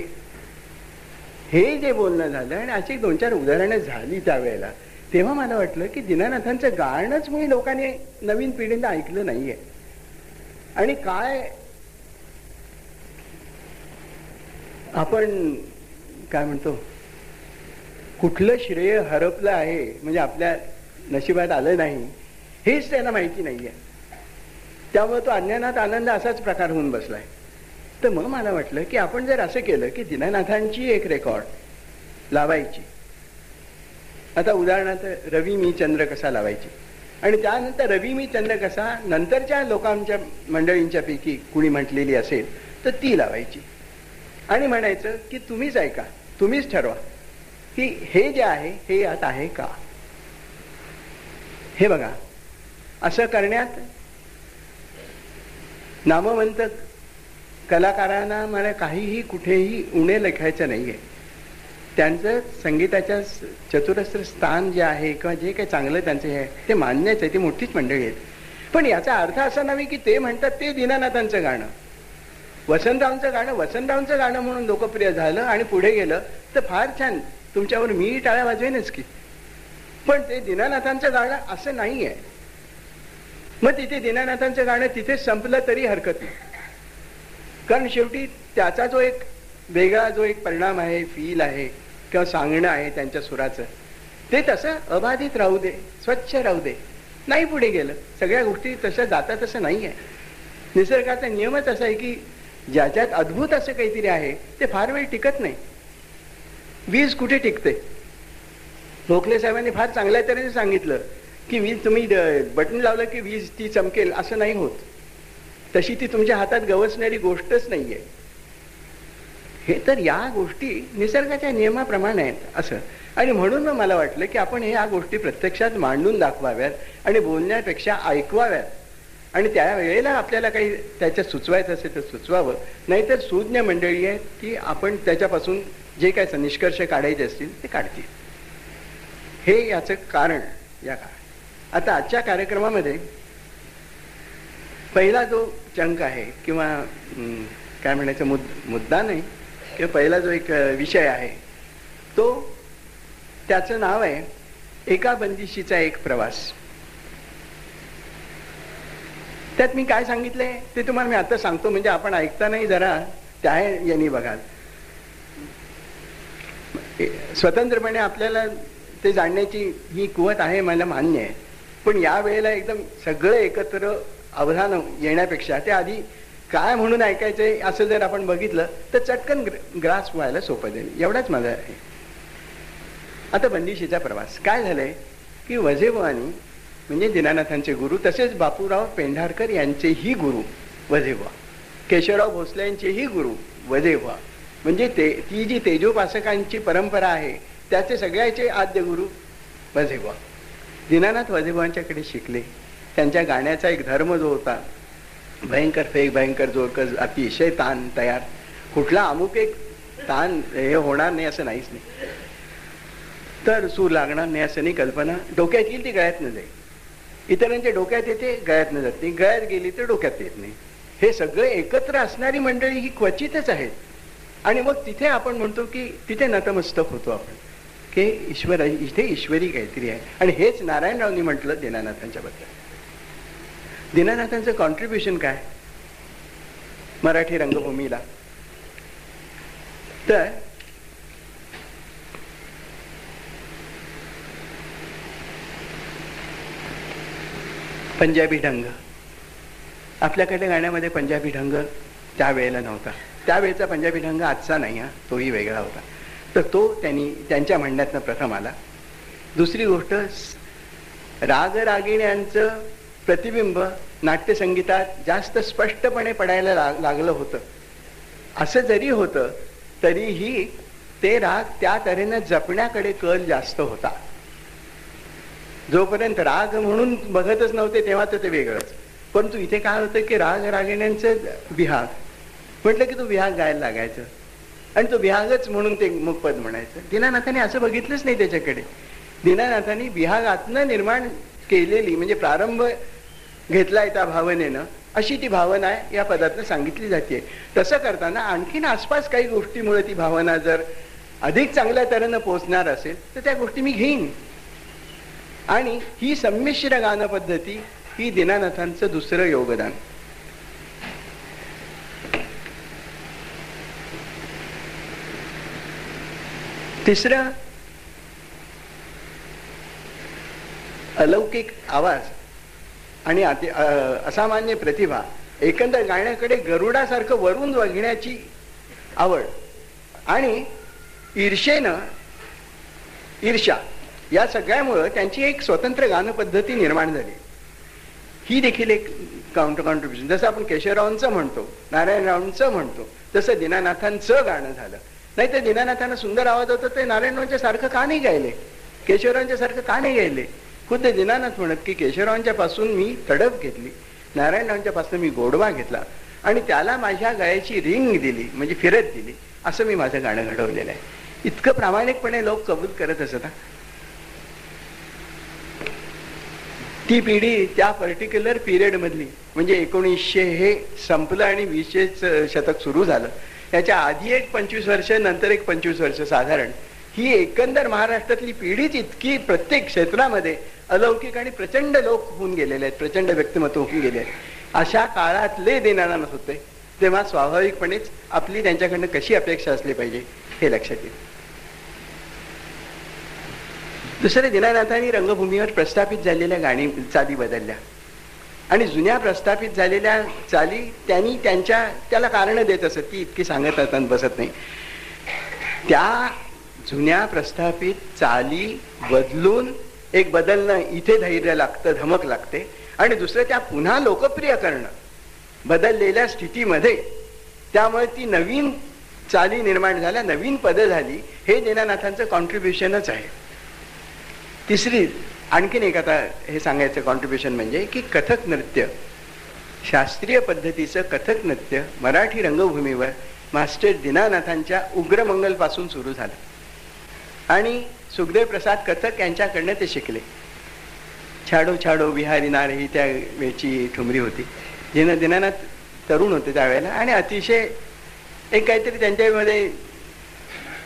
Speaker 3: हे जे बोलणं झालं आणि अशी दोन चार उदाहरणं झाली त्यावेळेला तेव्हा मला वाटलं की दीनानाथांचं गाणंच मुळे लोकांनी नवीन पिढीनं ऐकलं नाहीये. आणि काय आपण काय म्हणतो कुठलं श्रेय हरपलं आहे म्हणजे आपल्या नशिबात आलं नाही हेच त्यांना माहिती नाहीये. त्यामुळे तो अज्ञानात आनंद असाच प्रकार होऊन बसलाय. तर मग मला वाटलं की आपण जर असं केलं की दिनानाथांची एक रेकॉर्ड लावायची. आता उदाहरणार्थ रवी मी चंद्र कसा लावायची? आणि त्यानंतर रवी मी चंद्र कसा नंतरच्या लोकांच्या मंडळींच्या पैकी कुणी म्हटलेली असेल तर ती लावायची. आणि म्हणायचं की तुम्हीच ऐका तुम्हीच ठरवा की हे जे आहे हे यात आहे का? हे बघा असं करण्यात नामवंत कलाकारांना मला काहीही कुठेही उणे लेखायचं आहे त्यांचं संगीताच्या चतुरस्त्र स्थान जे आहे किंवा जे काही चांगलं त्यांचं हे आहे ते मान्यच आहे ती मोठीच मंडळी आहेत. पण याचा अर्थ असा नव्हे की ते म्हणतात ते दिनानाथांचं गाणं. वसंतरावांचं गाणं वसंतरावांचं गाणं म्हणून लोकप्रिय झालं आणि पुढे गेलं तर फार छान. तुमच्यावर मी टाळ्या वाजवेनच की. पण ते दिनानाथांचं गाणं असं नाही आहे मग तिथे दीनानाथांचं गाणं तिथे संपलं तरी हरकत नाही. कारण शेवटी त्याचा जो एक वेगळा जो एक परिणाम आहे फील आहे किंवा सांगणं आहे त्यांच्या सुराचं ते तसं अबाधित राहू दे स्वच्छ राहू दे. नाही पुढे गेलं. सगळ्या गोष्टी तशा जातात तसं नाही आहे निसर्गाचा नियमच असा आहे की ज्याच्यात अद्भुत असं काहीतरी आहे ते फार वेळ टिकत नाही. वीज कुठे टिकते? भोकले साहेबांनी फार चांगल्या तऱ्हेने सांगितलं. की वीज तुम्ही बटन लावलं की वीज ती चमकेल असं नाही होत. तशी ती तुमच्या हातात गवसणारी गोष्टच नाहीये. हे तर या गोष्टी निसर्गाच्या नियमाप्रमाणे आहेत असं. आणि म्हणून मग मला वाटलं की आपण या गोष्टी प्रत्यक्षात मांडून दाखवाव्यात आणि बोलण्यापेक्षा ऐकवाव्यात. आणि त्या वेळेला आपल्याला काही त्याच्यात सुचवायचं असेल तर सुचवावं. नाहीतर सुज्ञ मंडळी आहेत की आपण त्याच्यापासून जे काय निष्कर्ष काढायचे असतील ते काढतील. हे याचं कारण या का आता आजच्या कार्यक्रमामध्ये पहिला जो चंक आहे किंवा काय म्हणायचं मुद मुद्दा नाही किंवा पहिला जो एक विषय आहे तो त्याचं नाव आहे एका बंदिशीचा एक प्रवास. त्यात मी काय सांगितलंय ते तुम्हाला मी आता सांगतो म्हणजे आपण ऐकतानाही जरा त्या यांनी बघाल. स्वतंत्रपणे आपल्याला ते जाणण्याची ही कुवत आहे मला मान्य आहे. पण या वेळेला एकदम सगळं एकत्र अवधान येण्यापेक्षा ते आधी काय म्हणून ऐकायचंय असं जर आपण बघितलं तर चटकन ग्रास व्हायला सोपं जाईल. एवढाच माझा आहे. आता बंदिशीचा प्रवास. काय झालंय की वझेबुवानी म्हणजे दिनानाथांचे गुरु तसेच बापूराव पेंढारकर यांचेही गुरु वझेबुवा केशवराव भोसले यांचेही गुरु वझेबुवा म्हणजे ते ती जी तेजोपासकांची परंपरा आहे त्याचे सगळ्याचे आद्य गुरु वझेबुवा दिनानाथ वाजेबांच्याकडे शिकले. त्यांच्या गाण्याचा एक धर्म जो होता भयंकर फेक भयंकर जोरकर अतिशय ताण तयार. कुठला अमुक एक ताण हे होणार नाही असं नाहीच नाही. तर सूर लागणार नाही असं नाही कल्पना. डोक्यात येईल ती गळ्यात न जाईल. इतरांच्या डोक्यात येते गळ्यात न जात नाही. गळ्यात गेली तर डोक्यात येत नाही. हे सगळे एकत्र असणारी मंडळी ही क्वचितच आहेत. आणि मग तिथे आपण म्हणतो की तिथे नतमस्तक होतो आपण. हे ईश्वर इथे ईश्वरी काहीतरी आहे. आणि हेच नारायणरावनी म्हटलं दिनानाथांच्या बद्दल. दिनानाथांचं कॉन्ट्रीब्युशन काय? मराठी रंगभूमीला. तर पंजाबी ढंग. आपल्याकडे गाण्यामध्ये पंजाबी ढंग त्यावेळेला नव्हता. त्यावेळेचा पंजाबी ढंग आजचा नाही हा. तोही वेगळा होता. तर तो त्यांनी त्यांच्या म्हणण्यातनं प्रथम आला. दुसरी गोष्ट राग रागिण्यांचं प्रतिबिंब नाट्यसंगीतात जास्त स्पष्टपणे पडायला लाग लागलं होतं. असं जरी होतं तरीही ते राग त्या तऱ्हेनं जपण्याकडे कल जास्त होता. जोपर्यंत राग म्हणून बघतच नव्हते तेव्हा तर ते वेगळंच. परंतु इथे काय होतं की राग रागिण्यांचं विहाग म्हटलं की तू विहाग गायला लागायचं. आणि तो विहागच म्हणून ते मुखपद म्हणायचं. दीनानाथाने असं बघितलंच नाही त्याच्याकडे. दिनानाथाने बिहागातनं निर्माण केलेली म्हणजे प्रारंभ घेतलाय त्या भावनेनं अशी ती भावना आहे या पदातनं सांगितली जाते तसं करताना आणखीन आसपास काही गोष्टीमुळे ती भावना जर अधिक चांगल्या तऱ्हेनं पोचणार असेल तर त्या गोष्टी मी घेईन. आणि ही संमिश्र गानपद्धती ही दिनानाथांचं दुसरं योगदान. तिसरं अलौकिक आवाज आणि असामान्य प्रतिभा. एकंदर गाण्याकडे गरुडासारखं वरून वागण्याची आवड. आणि ईर्षेनं ईर्षा या सगळ्यामुळं त्यांची एक स्वतंत्र गानपद्धती निर्माण झाली. ही देखील एक काउंटर कॉन्ट्रीब्युशन जसं आपण केशवरावांचं म्हणतो नारायणरावांचं म्हणतो तसं दिनानाथांचं गाणं झालं. नाही तर दिनानाथांना सुंदर आवाज होता ते नारायणरावांच्या सारखं का नाही गायले? केशवरावांच्या सारखं का नाही गायले? खुद्द दिनानाथ म्हणत की केशवरावांच्या पासून मी तडप घेतली. नारायणरावांच्या पासून मी गोडवा घेतला. आणि त्याला माझ्या गायाची रिंग दिली म्हणजे फिरत दिली. असं मी माझं गाणं घडवलेलं आहे. इतकं प्रामाणिकपणे लोक कबूल करत असत ती पिढी त्या पर्टिक्युलर पिरियड मधली म्हणजे एकोणीसशे हे संपलं आणि वीसशेच शतक सुरू झालं. याच्या आधी एक पंचवीस वर्ष नंतर एक पंचवीस वर्ष साधारण. ही एकंदर महाराष्ट्रातली पिढीच इतकी प्रत्येक क्षेत्रामध्ये अलौकिक आणि प्रचंड लोक होऊन गेलेले आहेत प्रचंड व्यक्तिमत्व होऊन गेले आहेत. अशा काळातले देणारा होते. तेव्हा स्वाभाविकपणेच आपली त्यांच्याकडनं कशी अपेक्षा असली पाहिजे हे लक्षात येईल. दुसरे दिनानाथांनी रंगभूमीवर प्रस्थापित झालेल्या गाणी चाली बदलल्या. आणि जुन्या प्रस्थापित झालेल्या चाली त्यांनी त्यांच्या त्याला कारण देत असत ती इतकी सांगत असताना बसत नाही. त्या जुन्या प्रस्थापित चाली बदलून एक बदलणं इथे धैर्य लागतं धमक लागते. आणि दुसरं त्या पुन्हा लोकप्रिय करणं. बदललेल्या स्थितीमध्ये त्यामुळे ती नवीन चाली निर्माण झाल्या नवीन पदं झाली. हे देनानाथांचं कॉन्ट्रीब्युशनच आहे. तिसरी आणखीन एक आता हे सांगायचं कॉन्ट्रीब्युशन म्हणजे की कथक नृत्य. शास्त्रीय पद्धतीचं कथक नृत्य मराठी रंगभूमीवर मास्टर दिनानाथांच्या उग्रमंगलपासून सुरू झालं. आणि सुखदेव प्रसाद कथक यांच्याकडनं ते शिकले. छाडो छाडो बिहारी नार ही त्या वेळची ठुमरी होती. जिनं दिनानाथ तरुण होते त्यावेळेला आणि अतिशय एक काहीतरी त्यांच्यामध्ये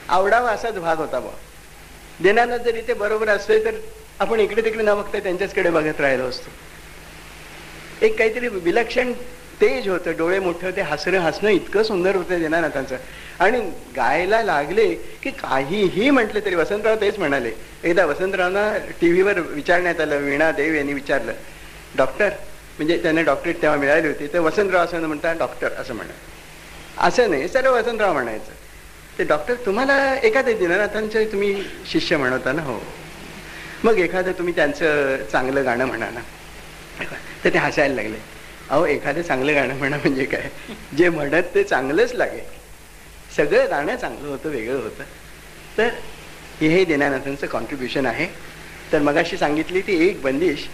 Speaker 3: आवडावा असाच भाग होता बा दिनानाथ जर इथे बरोबर असले तर आपण इकडे तिकडे न बघता त्यांच्याचकडे बघत राहिलो असतो. एक काहीतरी विलक्षण तेज होतं डोळे मोठे होते हसणं हसणं इतकं सुंदर होतं दिनानाथांचं आणि गायला लागले की काहीही म्हटले तरी वसंतराव तेच म्हणाले. एकदा वसंतरावना टी व्हीवर विचारण्यात आलं वीणा देव यांनी विचारलं डॉक्टर म्हणजे त्यांना डॉक्टरेट तेव्हा मिळाली होती तर वसंतराव असं म्हणता डॉक्टर असं म्हणा असं नाही सर्व वसंतराव म्हणायचं. ते डॉक्टर तुम्हाला एखाद्या दिनानाथांचे तुम्ही शिष्य म्हणवता ना हो. मग एखादं तुम्ही त्यांचं चांगलं गाणं म्हणा ना. तर ते हसायला लागले. अहो एखादं चांगलं गाणं म्हणा म्हणजे काय? जे म्हणत ते चांगलंच लागेल. सगळं गाणं चांगलं होतं वेगळं होतं. तर हे देनानाथांचं कॉन्ट्रीब्युशन आहे. तर मगाशी सांगितली ती एक बंदिश.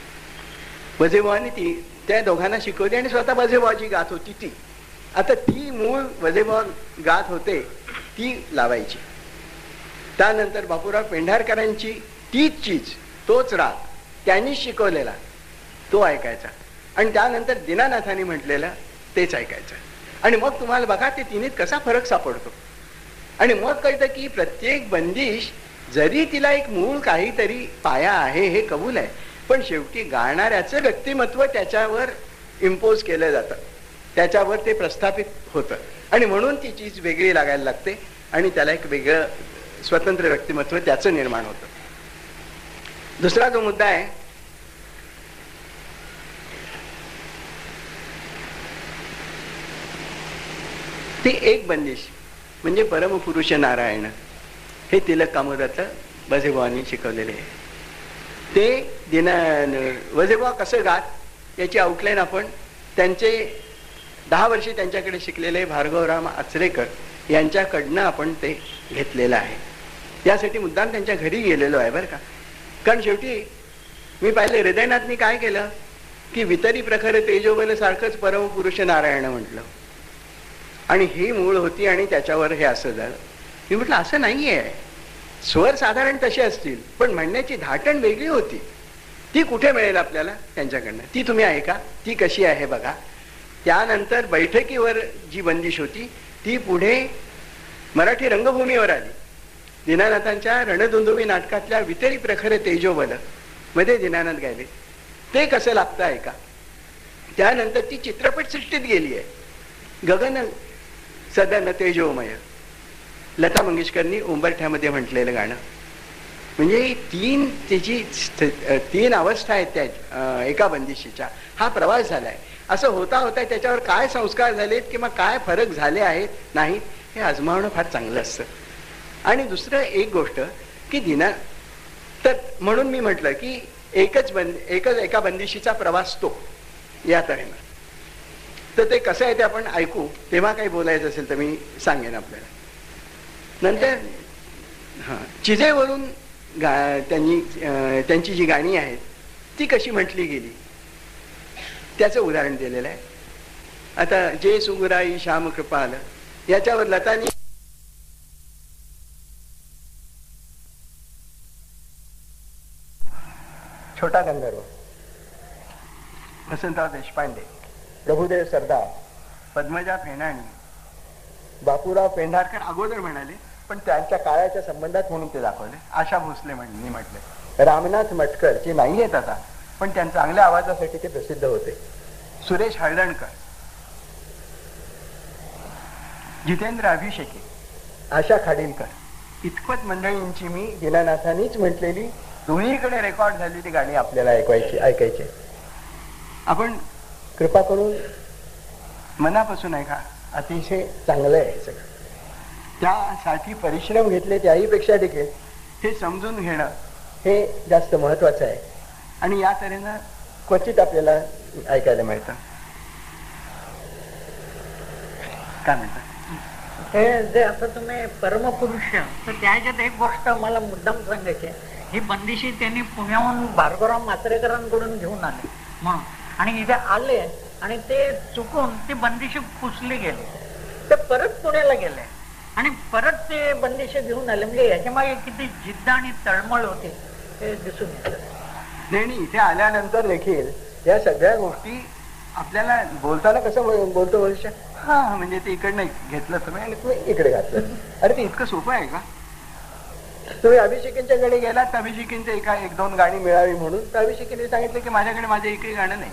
Speaker 3: वजेबावानी ती त्या दोघांना शिकवली आणि स्वतः वजेबावाची गात होती ती. आता ती मूळ वजेबावा गात होते ती लावायची. त्यानंतर बापूराव पेंढारकरांची तीच चीज तोच राग त्यांनी शिकवलेला तो ऐकायचा. आणि त्यानंतर दिनानाथांनी म्हटलेलं तेच ऐकायचं. आणि मग तुम्हाला बघा ते तिन्हीत कसा फरक सापडतो. आणि मग कळतं की प्रत्येक बंदिश जरी तिला एक मूळ काहीतरी पाया आहे हे कबूल आहे पण शेवटी गाणाऱ्याचं व्यक्तिमत्व त्याच्यावर इम्पोज केलं जातं. त्याच्यावर ते प्रस्थापित होतं. आणि म्हणून ती चीज वेगळी लागायला लागते आणि त्याला एक वेगळं स्वतंत्र व्यक्तिमत्व त्याचं निर्माण होतं. दुसरा जो मुद्दा आहे ती एक बंदिश म्हणजे परमपुरुष नारायण. हे तिलक कामोदाचं बजेबावांनी शिकवलेले आहे. ते दिना वजेबा कसं गात याची आउटलाईन आपण त्यांचे दहा वर्षे त्यांच्याकडे शिकलेले भार्गवराम आचरेकर यांच्याकडनं आपण ते घेतलेलं आहे. त्यासाठी मुद्दाम त्यांच्या घरी गेलेलो आहे बरं का? कारण शेवटी मी पाहिले हृदयनाथनी काय केलं? की वितरी प्रखर तेजोबल सारखंच परमपुरुष नारायण म्हटलं. आणि ही मूळ होती आणि त्याच्यावर हे असं झालं. मी म्हटलं असं नाहीये. स्वर साधारण तसे असतील पण म्हणण्याची धाटण वेगळी होती. ती कुठे मिळेल आपल्याला? त्यांच्याकडनं. ती तुम्ही ऐका ती कशी आहे बघा. त्यानंतर बैठकीवर जी बंदिश होती ती पुढे मराठी रंगभूमीवर आली. दिनानाथांच्या रणदुंदुबी नाटकातल्या वितरी प्रखर तेजोबल. मध्ये दिनानाथ गायले. ते कसं लागतं ऐका त्यानंतर ती चित्रपट सृष्टीत गेली आहे. गगन सदन तेजोमय. लता मंगेशकरनी उंबरठ्यामध्ये म्हटलेलं गाणं. म्हणजे तीन तिची तीन अवस्था आहेत त्या एका बंदिशीच्या. हा प्रवास झालाय. असं होता होता त्याच्यावर काय संस्कार झालेत किंवा काय फरक झाले आहेत नाहीत हे आजमावणं फार चांगलं असतं. आणि दुसरं एक गोष्ट की दिना तर म्हणून मी म्हटलं की एकच बंद एकच एका बंदिशीचा प्रवास तो या तऱ्हेनं. तर ते कसं आहे ते आपण ऐकू तेव्हा काही बोलायचं असेल तर मी सांगेन आपल्याला. नंतर हां चिजेवरून गा त्यांनी त्यांची जी गाणी आहेत ती कशी म्हटली गेली? त्याचं उदाहरण दिलेलं आहे. आता जे सुगुराई श्याम कृपाल याच्यावर लतानी छोटा गंधर्व वसंतराव देशपांडे प्रभुदेव सरदार पद्मजा फेनाणी बापूराव पेंढारकर अगोदर म्हणाले पण त्यांच्या काळाच्या संबंधात म्हणून ते दाखवले आशा भोसले म्हणून म्हटले. रामनाथ मटकर जे नाही येत आता पण त्यांच्या चांगल्या आवाजासाठी ते प्रसिद्ध होते. सुरेश हळदणकर जितेंद्र अभिषेके आशा खाडीलकर इतपत मंडळींची मी दिनानाथांनीच म्हटलेली दोन्हीकडे रेकॉर्ड झालेली गाणी आपल्याला ऐकवायची ऐकायची. आपण कृपा करून मनापासून ऐका. अतिशय चांगलं आहे सगळं. त्यासाठी परिश्रम घेतले त्याही पेक्षा देखील हे समजून घेणं हे जास्त महत्वाचं आहे. आणि या तऱ्हेनं क्वचित आपल्याला ऐकायला मिळतं. काय म्हणतात
Speaker 2: हे जे आता तुम्ही परमपुरुष तर त्याच्यात एक गोष्ट मला मुद्दाम सांगायची आहे. ही बंदिशी त्यांनी पुण्याहून भार्गवराव मात्रेकरांकडून घेऊन आले. म्हणून. आणि इथे आले आणि ते चुकून ती बंदिशी पुसली गेले. ते परत पुण्याला गेले. आणि परत ते बंदिशी घेऊन आले. म्हणजे याच्यामागे किती जिद्द आणि तळमळ होती ते दिसून येतं.
Speaker 3: नाही इथे आल्यानंतर देखील या सगळ्या गोष्टी आपल्याला बोलताना कसं बोलतो भविष्य हा म्हणजे ते इकडनं घेतलं तुम्ही आणि तुम्ही इकडे घातलं. अरे ते इतकं सोपं आहे का? तुम्ही अभिषेकींच्याकडे गेलात अभिषेकींचे एका एक दोन गाणी मिळावी म्हणून. तर अभिषेकीने सांगितलं की माझ्याकडे माझे एकही गाणं नाही.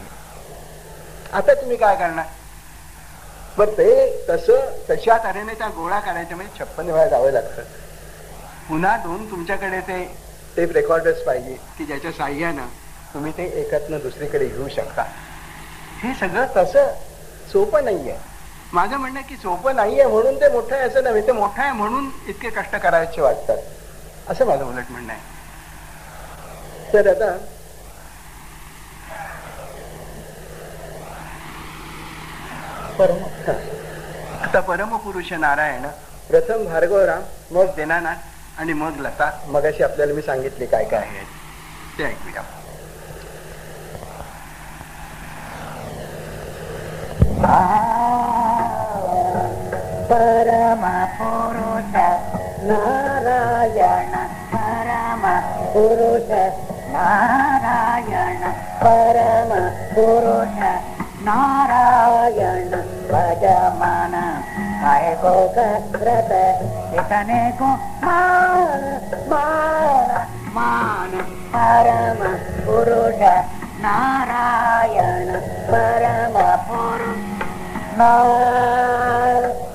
Speaker 3: आता तुम्ही काय करणार? पण ते तसं तशा तऱ्हेने त्या गोळा करायच्या म्हणजे छप्पन वेळा जावं लागतं. पुन्हा दोन तुमच्याकडे ते टेप रेकॉर्डर्स पाहिजे की ज्याच्या साह्यानं तुम्ही ते एकातनं दुसरीकडे घेऊ शकता. हे सगळं तसं सोपं नाहीये.
Speaker 4: माझं म्हणणं की सोपं नाहीये म्हणून ते मोठं आहे असं नव्हे ते मोठं आहे म्हणून इतके कष्ट करायचे वाटतात. असं माझं उलट म्हणणं आहे. तर आता परम आता परमपुरुष नारायण प्रथम भार्गवराम मग देनानाथ आणि मग लता. मगाशी आपल्याला मी सांगितले काय काय आहे. ते ऐकूया.
Speaker 5: परम पुरुष नारायण परम पुरुष नारायण परम पुरुष नारायण भजमानागो क्रिको मान मान परम पुरुष नारायण परम पुरुष नारायण।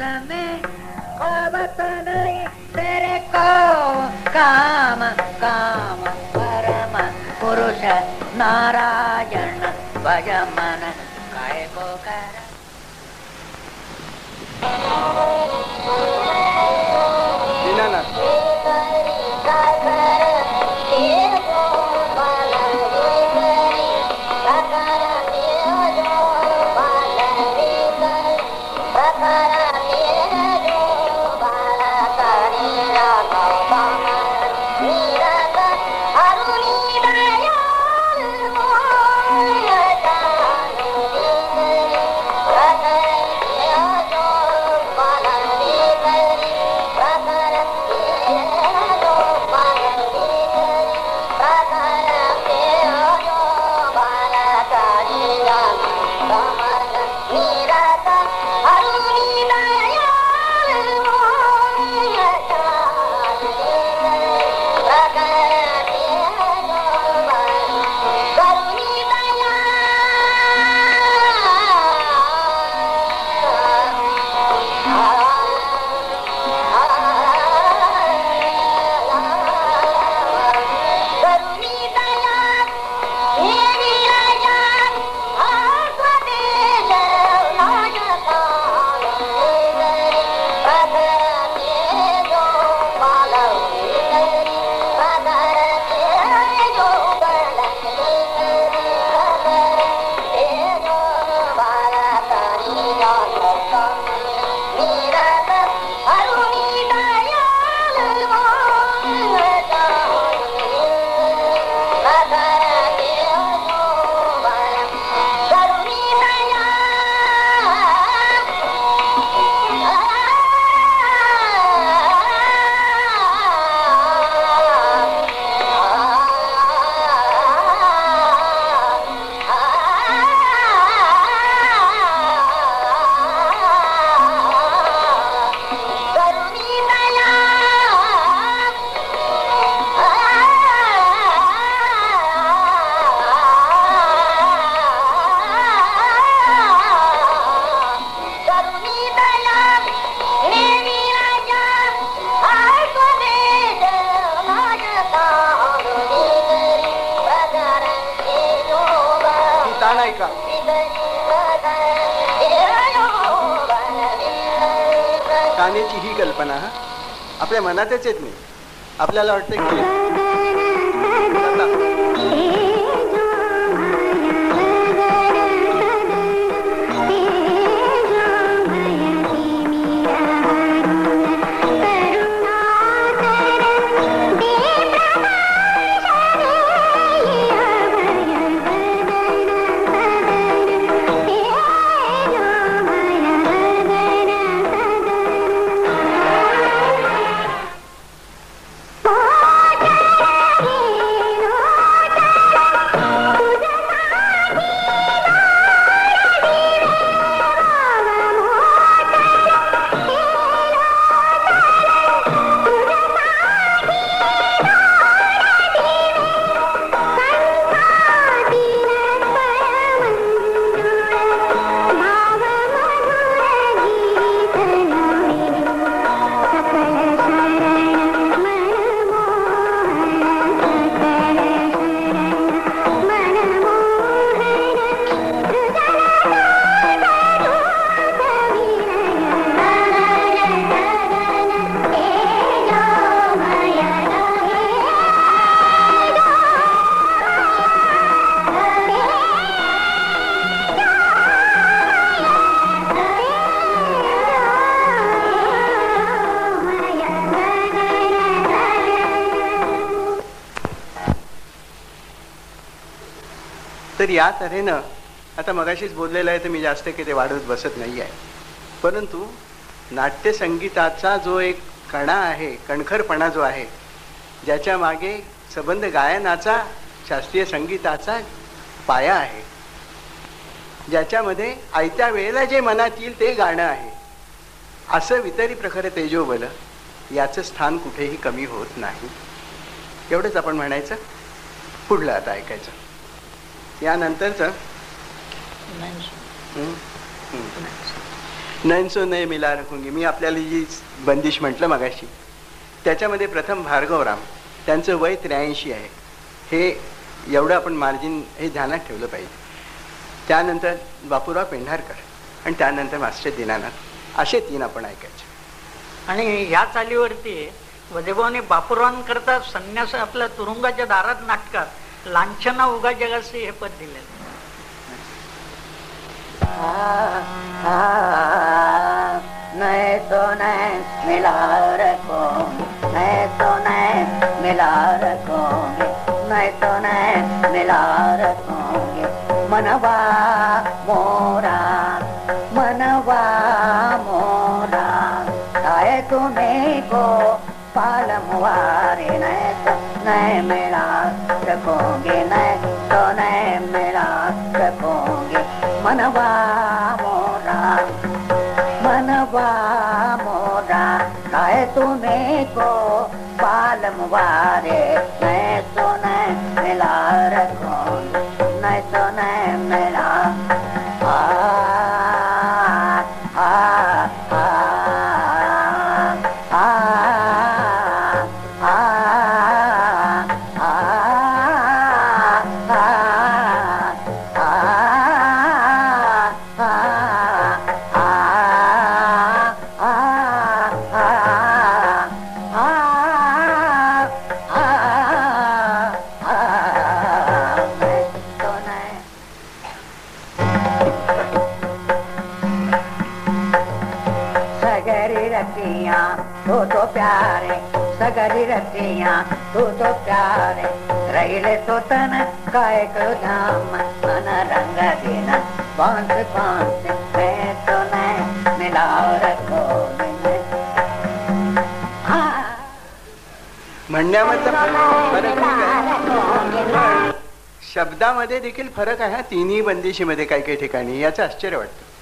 Speaker 5: समय आवत नहीं तेरे को काम काम परम पुरुष नारायण भज मन काय को कर
Speaker 4: दीनानाथ आपल्या मनातच येत नाही. आपल्याला वाटतं की
Speaker 3: तर या तऱ्हेनं. आता मगाशीच बोललेलं आहे तर मी जास्त की ते वाढवत बसत नाही आहे परंतु नाट्यसंगीताचा जो एक कणा आहे कणखरपणा जो आहे ज्याच्या मागे संबंध गायनाचा शास्त्रीय संगीताचा पाया आहे. ज्याच्यामध्ये आयत्या वेळेला जे मनात येईल ते गाणं आहे. असं वितरी प्रखर तेजोबल याचं स्थान कुठेही कमी होत नाही. एवढंच आपण म्हणायचं. पुढलं आता ऐकायचं. यानंतरचं. नैनसो नय मिला रखूंगी. मी आपल्याला जी बंदिश म्हटलं मगाशी. त्याच्यामध्ये प्रथम भार्गवराम. त्यांचं वय त्र्याऐंशी आहे. हे एवढं आपण मार्जिन हे ध्यानात ठेवलं पाहिजे. त्यानंतर बापूराव पेंढारकर आणि त्यानंतर मास्टर दिनानाथ. असे तीन आपण ऐकायचे.
Speaker 2: आणि ह्या चालीवरती वदेभावाने बापुरावांकरता संन्यास आपल्या तुरुंगाच्या दारात नाटकात लांछना उगा जगासी हे पद दिले
Speaker 5: नहीं तो नहीं मिला रखोगे नहीं तो नहीं मिला रखोगे तो नहीं मिला रखोगे मनवा मोरा मनवा मोरा आए तुम्हें को पालमवारे नहीं तो नहीं मिला रखोगे नहीं तो नहीं मिला सकोगे मनवा मोरा मनवा मोरा, काय तुम्हें को पालम वारे मैं तो नहीं मिला रखो रहिले तो तन काय धाम मन रंग दिन बांस बांस तो रखो
Speaker 3: शब्दामध्ये देखील फरक आहे. हा तिन्ही बंदिशीमध्ये काही काही ठिकाणी. याचं आश्चर्य वाटतं.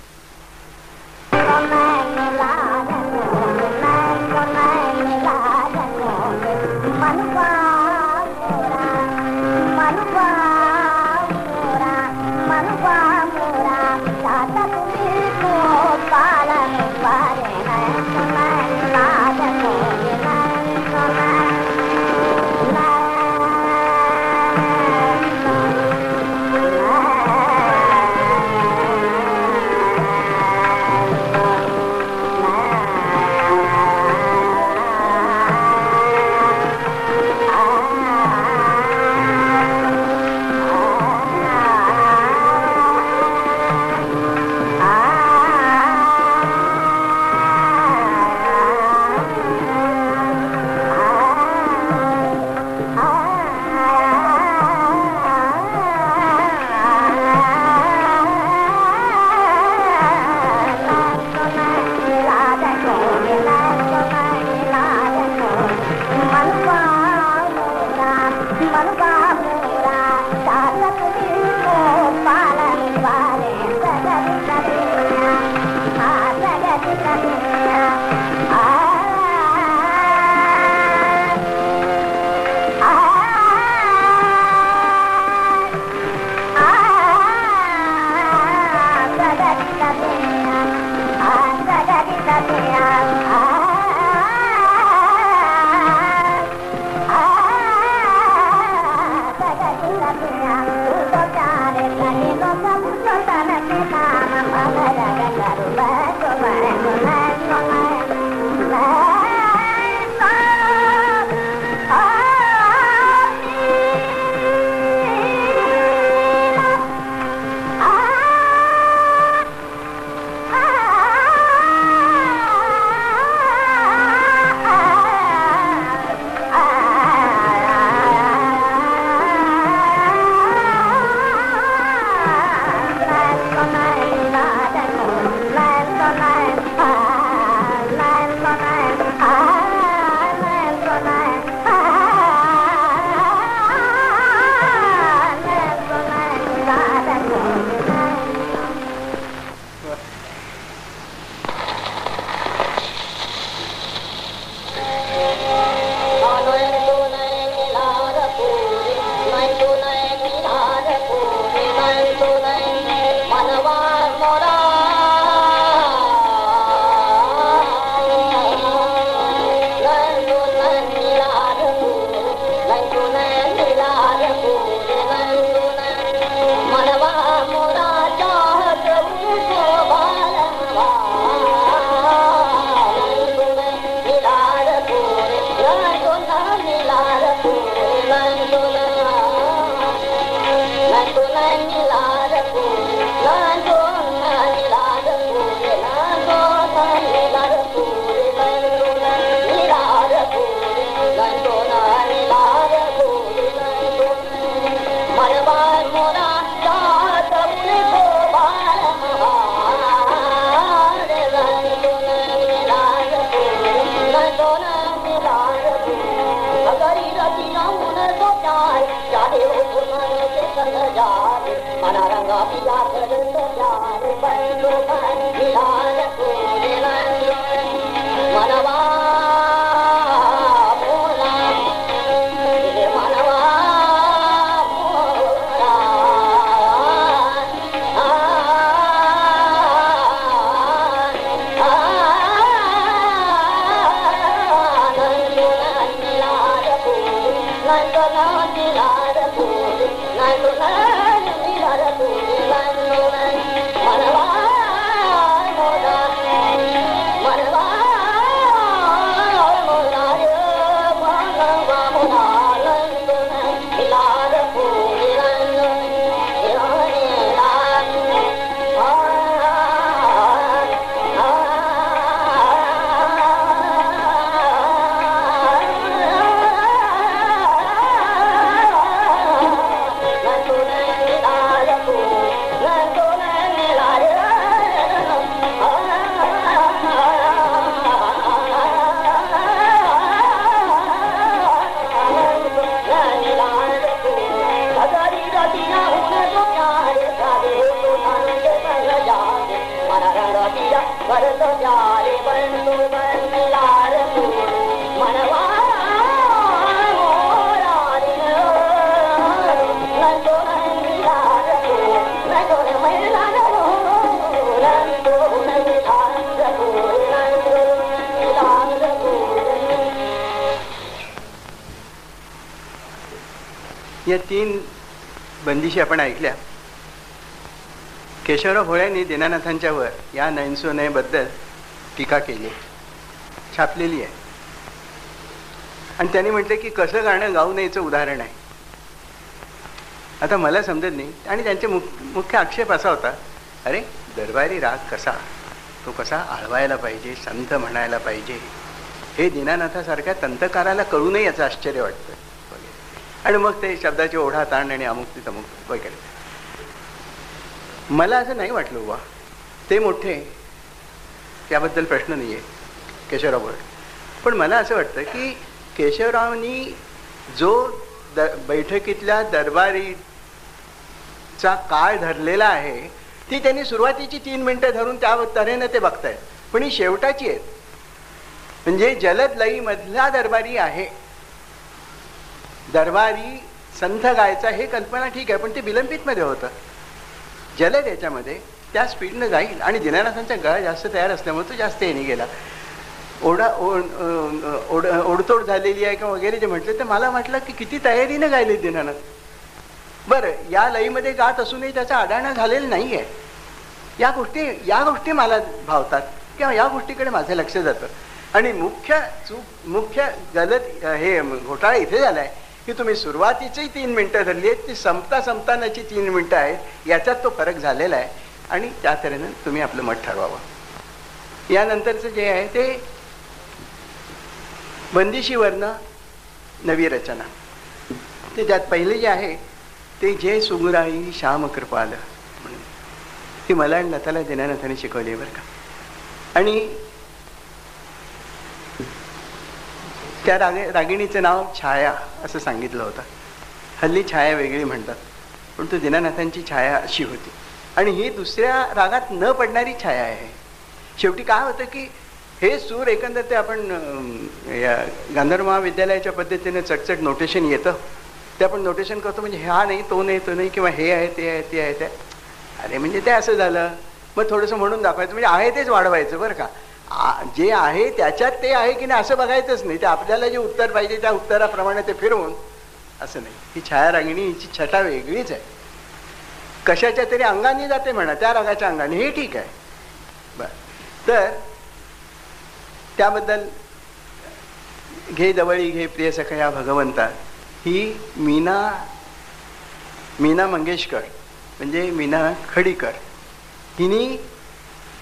Speaker 3: दिवशी आपण ऐकल्या. केशवराव भोळ्यांनी दीनानाथांच्यावर या नयनसोनयबद्दल टीका केली. छापलेली आहे. आणि त्यांनी म्हटलं की कसं गाणं गाऊ नयेचं उदाहरण आहे. आता मला समजत नाही. आणि त्यांचे मुख मुख्य आक्षेप असा होता अरे दरबारी राग कसा? तो कसा आळवायला पाहिजे संत म्हणायला पाहिजे? हे दीनानाथासारख्या तंतकाराला कळूनही याचं आश्चर्य वाटतं. आणि मग ते शब्दाची ओढा ताण आणि अमुक ती तमुक वगैरे मला असं नाही वाटलं वा ते मोठे त्याबद्दल प्रश्न नाही आहे केशवराव पण मला असं वाटतं की केशवरावनी जो द बैठकीतल्या दरबारीचा काळ धरलेला आहे ती त्यांनी सुरुवातीची तीन मिनिटं धरून त्या तऱ्हेनं ते बघतायत. पण ही शेवटाची आहेत. म्हणजे जलद लईमधला दरबारी आहे. दरबारी संथ गायचा हे कल्पना ठीक आहे पण ते विलंबितमध्ये होतं. जलद याच्यामध्ये त्या स्पीडनं जाईल आणि दिनानाथांचा गळा जास्त तयार असल्यामुळे तो जास्त येणे गेला. ओढा ओढ ओढतोड झालेली आहे किंवा वगैरे जे म्हटलं तर मला म्हटलं की किती तयारीनं गायले दिनानाथ. बरं या लईमध्ये गात असूनही त्याचा अडाणा झालेला नाही आहे या गोष्टी या गोष्टी मला भावतात किंवा या गोष्टीकडे माझं लक्ष जातं. आणि मुख्य चूक मुख्य गलत हे घोटाळा इथे झाला आहे की तुम्ही सुरुवातीची तीन मिनटं धरली आहेत ती संपता संपतानाची तीन मिनटं आहेत याच्यात तो फरक झालेला आहे आणि त्या तऱ्हेनं तुम्ही आपलं मत ठरवावं. यानंतरचं जे आहे ते बंदिशीवरनं नवी रचना. ते ज्यात पहिले जे आहे ते जे सुगुराई श्याम कृपाल म्हणून. ती मला आणि नथाला दिनानाथाने शिकवली बरं का. आणि त्या रागे रागिणीचं नाव छाया असं सांगितलं होतं. हल्ली छाया वेगळी म्हणतात पण तो दिनानाथांची छाया अशी होती. आणि ही दुसऱ्या रागात न पडणारी छाया आहे. शेवटी काय होतं की हे सूर एकंदर ते आपण या गांधर्व महाविद्यालयाच्या पद्धतीने चटचट नोटेशन येतं. ते आपण नोटेशन करतो म्हणजे हा नाही तो नाही तो नाही किंवा हे आहे ते आहे ते आहे ते अरे म्हणजे ते असं झालं. मग थोडंसं म्हणून दाखवायचं. म्हणजे आहे तेच वाढवायचं बरं का? जे आहे त्याच्यात ते आहे की नाही असं बघायचंच नाही. ते आपल्याला जे उत्तर पाहिजे त्या उत्तराप्रमाणे ते फिरवून असं नाही. ही छायारांगिणी हिची छटा वेगळीच आहे. कशाच्या तरी अंगाने जाते म्हणा त्या रागाच्या अंगाने. हे ठीक आहे. बर. तर त्याबद्दल घे जवळी घे प्रिय सखया भगवंता. ही मीना मीना मंगेशकर म्हणजे मीना खडीकर. हिनी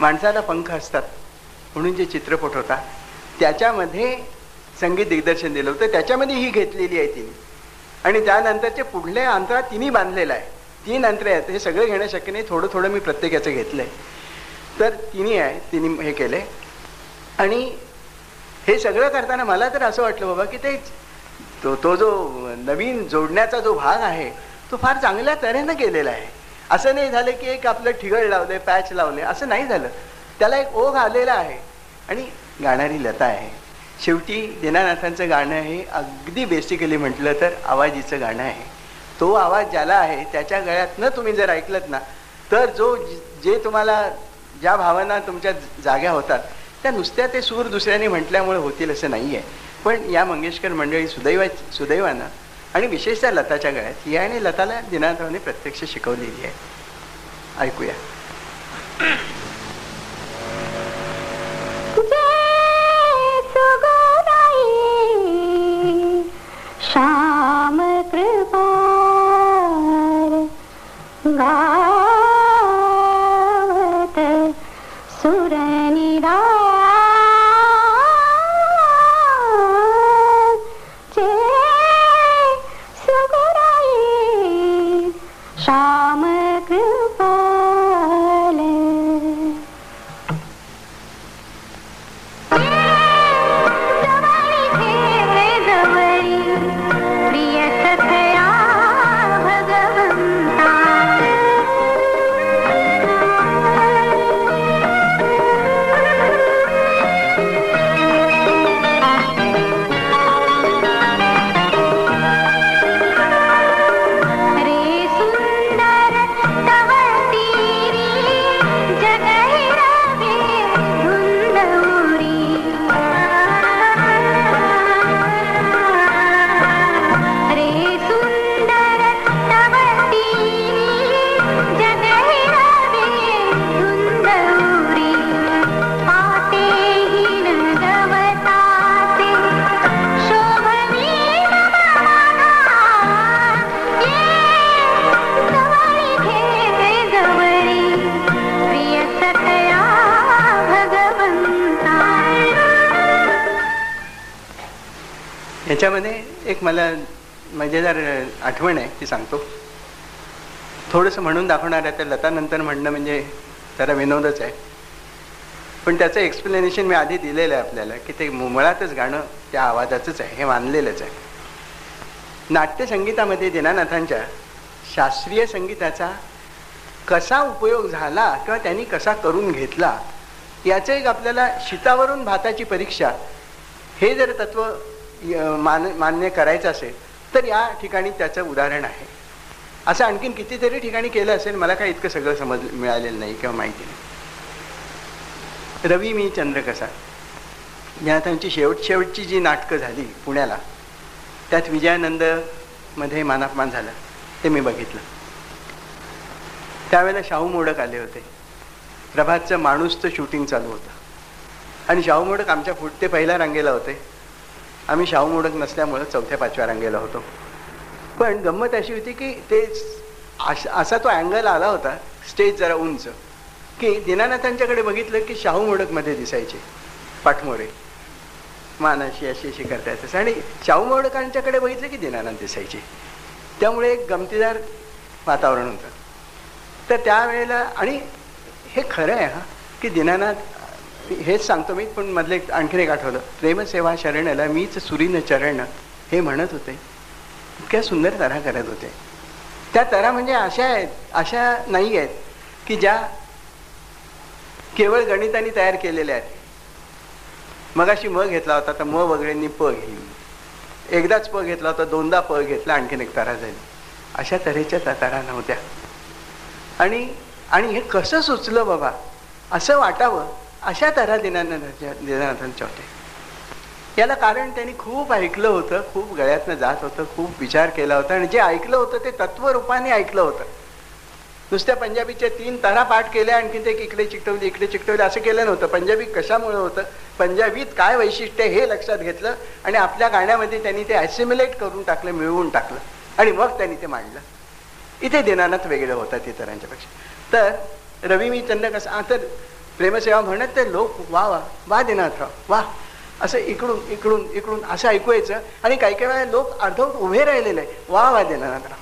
Speaker 3: माणसाला पंख असतात. म्हणून जे चित्रपट होता त्याच्यामध्ये संगीत दिग्दर्शन दिलं होतं. त्याच्यामध्ये ही घेतलेली आहे तिने. आणि त्यानंतरचे पुढले अंतरा तिने बांधलेलं आहे. तीन अंतरे आहेत. हे सगळं घेणं शक्य नाही. थोडं थोडं मी प्रत्येकाचं घेतलं आहे तर तिने आहे तिने हे केलं आणि हे सगळं करताना मला तर असं वाटलं बाबा की ते तो तो जो नवीन जोडण्याचा जो भाग आहे तो फार चांगल्या तऱ्हेनं केलेला आहे. असं नाही झालं की एक आपलं ठिगळ लावले पॅच लावले असं नाही झालं. त्याला एक ओघ आलेला आहे. आणि गाणारी लता आहे. शेवटी दीनानाथांचं गाणं हे अगदी बेसिकली म्हटलं तर आवाजीचं गाणं आहे. तो आवाज ज्याला आहे त्याच्या गळ्यातनं तुम्ही जर ऐकलत ना तर जो जे तुम्हाला ज्या भावना तुमच्या जाग्या होतात त्या नुसत्या ते सूर दुसऱ्याने म्हटल्यामुळे होतील असं नाही आहे पण या मंगेशकर मंडळी सुदैवा सुदैवानं आणि विशेषतः लताच्या गळ्यात ही आणि लताला दिनाथरावने प्रत्यक्ष शिकवलेली आहे. ऐकूया.
Speaker 6: श्याम कृपार गावत सुरनिरा
Speaker 3: म्हणजे मजेदार आठवण आहे ती सांगतो. थोडंसं म्हणून दाखवणार आहे तर लतानंतर म्हणणं म्हणजे जरा विनोदच आहे. पण त्याचं एक्सप्लेनेशन मी आधी दिलेलं आहे आपल्याला की ते मुळातच गाणं त्या आवाजाचंच आहे हे मानलेलंच आहे. नाट्यसंगीतामध्ये दीनानाथांच्या शास्त्रीय संगीताचा कसा उपयोग झाला किंवा त्यांनी कसा करून घेतला याचं एक आपल्याला शितावरून भाताची परीक्षा हे जर तत्व मान मान्य करायचं असेल तर या ठिकाणी त्याचं उदाहरण आहे. असं आणखीन कितीतरी ठिकाणी केलं असेल मला काय इतकं सगळं समज मिळालेलं नाही किंवा माहिती नाही. रवी मी चंद्रकसा. या त्यांची शेवट शेवटची जी नाटकं झाली पुण्याला त्यात विजयानंदमध्ये मानापमान झालं. ते मी बघितलं. त्यावेळेला शाहू मोडक आले होते. प्रभातचं माणूसचं शूटिंग चालू होतं. आणि शाहू मोडक आमच्या फुटते पहिल्या रांगेला होते. आम्ही शाहू मोडक नसल्यामुळं चौथ्या पाचव्या रांगेला होतो. पण गंमत अशी होती की ते असा तो अँगल आला होता स्टेज जरा उंच की दिनानाथांच्याकडे बघितलं की शाहू मोडकमध्ये दिसायचे पाठमोरे मान अशी अशी अशी करतायत तसं आणि शाहू मोडकांच्याकडे बघितलं की दिनानाथ दिसायचे. त्यामुळे एक गमतीदार वातावरण होतं. तर त्यावेळेला आणि हे खरं आहे हा की दिनानाथ हेच सांगतो मी पण मधले एक आणखीन एक आठवलं. प्रेमसेवा शरणला मीच सुरीन चरण हे म्हणत होते. इतक्या सुंदर तऱ्हा करत होते. त्या तऱ्हा म्हणजे अशा आहेत अशा नाही आहेत की ज्या केवळ गणिताने तयार केलेल्या आहेत. मगाशी म घेतला होता तर म वगळ्यांनी प घेईल. एकदाच प घेतला होता दोनदा प घेतला आणखीन एक तारा झाली. अशा तऱ्हेच्या त्या तारा नव्हत्या. आणि आणि हे कसं सुचलं बाबा? असं वाटावं. अशा तऱ्हा दिनानाथांच्या दिनानाथांच्या याला कारण त्यांनी खूप ऐकलं होतं खूप गळ्यातनं जात होतं खूप विचार केला होता आणि जे ऐकलं होतं ते तत्वरूपाने ऐकलं होतं. नुसत्या पंजाबीच्या तीन तरा पाठ केल्या आणखी ते इकडे चिकटवले इकडे चिकटवले असं केलं नव्हतं. पंजाबी कशामुळे होतं? पंजाबीत काय वैशिष्ट्य हे लक्षात घेतलं आणि आपल्या गाण्यामध्ये त्यांनी ते ॲसिम्युलेट करून टाकलं मिळवून टाकलं आणि मग त्यांनी ते मांडलं. इथे दिनानाथ वेगळं होतात इतरांच्यापेक्षा तर रवी मी चंद कसं तर प्रेमसेवा म्हणत ते लोक वा वा वा दिनाथ वा. असं इकडून इकडून इकडून असं ऐकूयचं आणि काही काही वेळा लोक अर्धवट उभे राहिलेले वा वा दिनानाथराव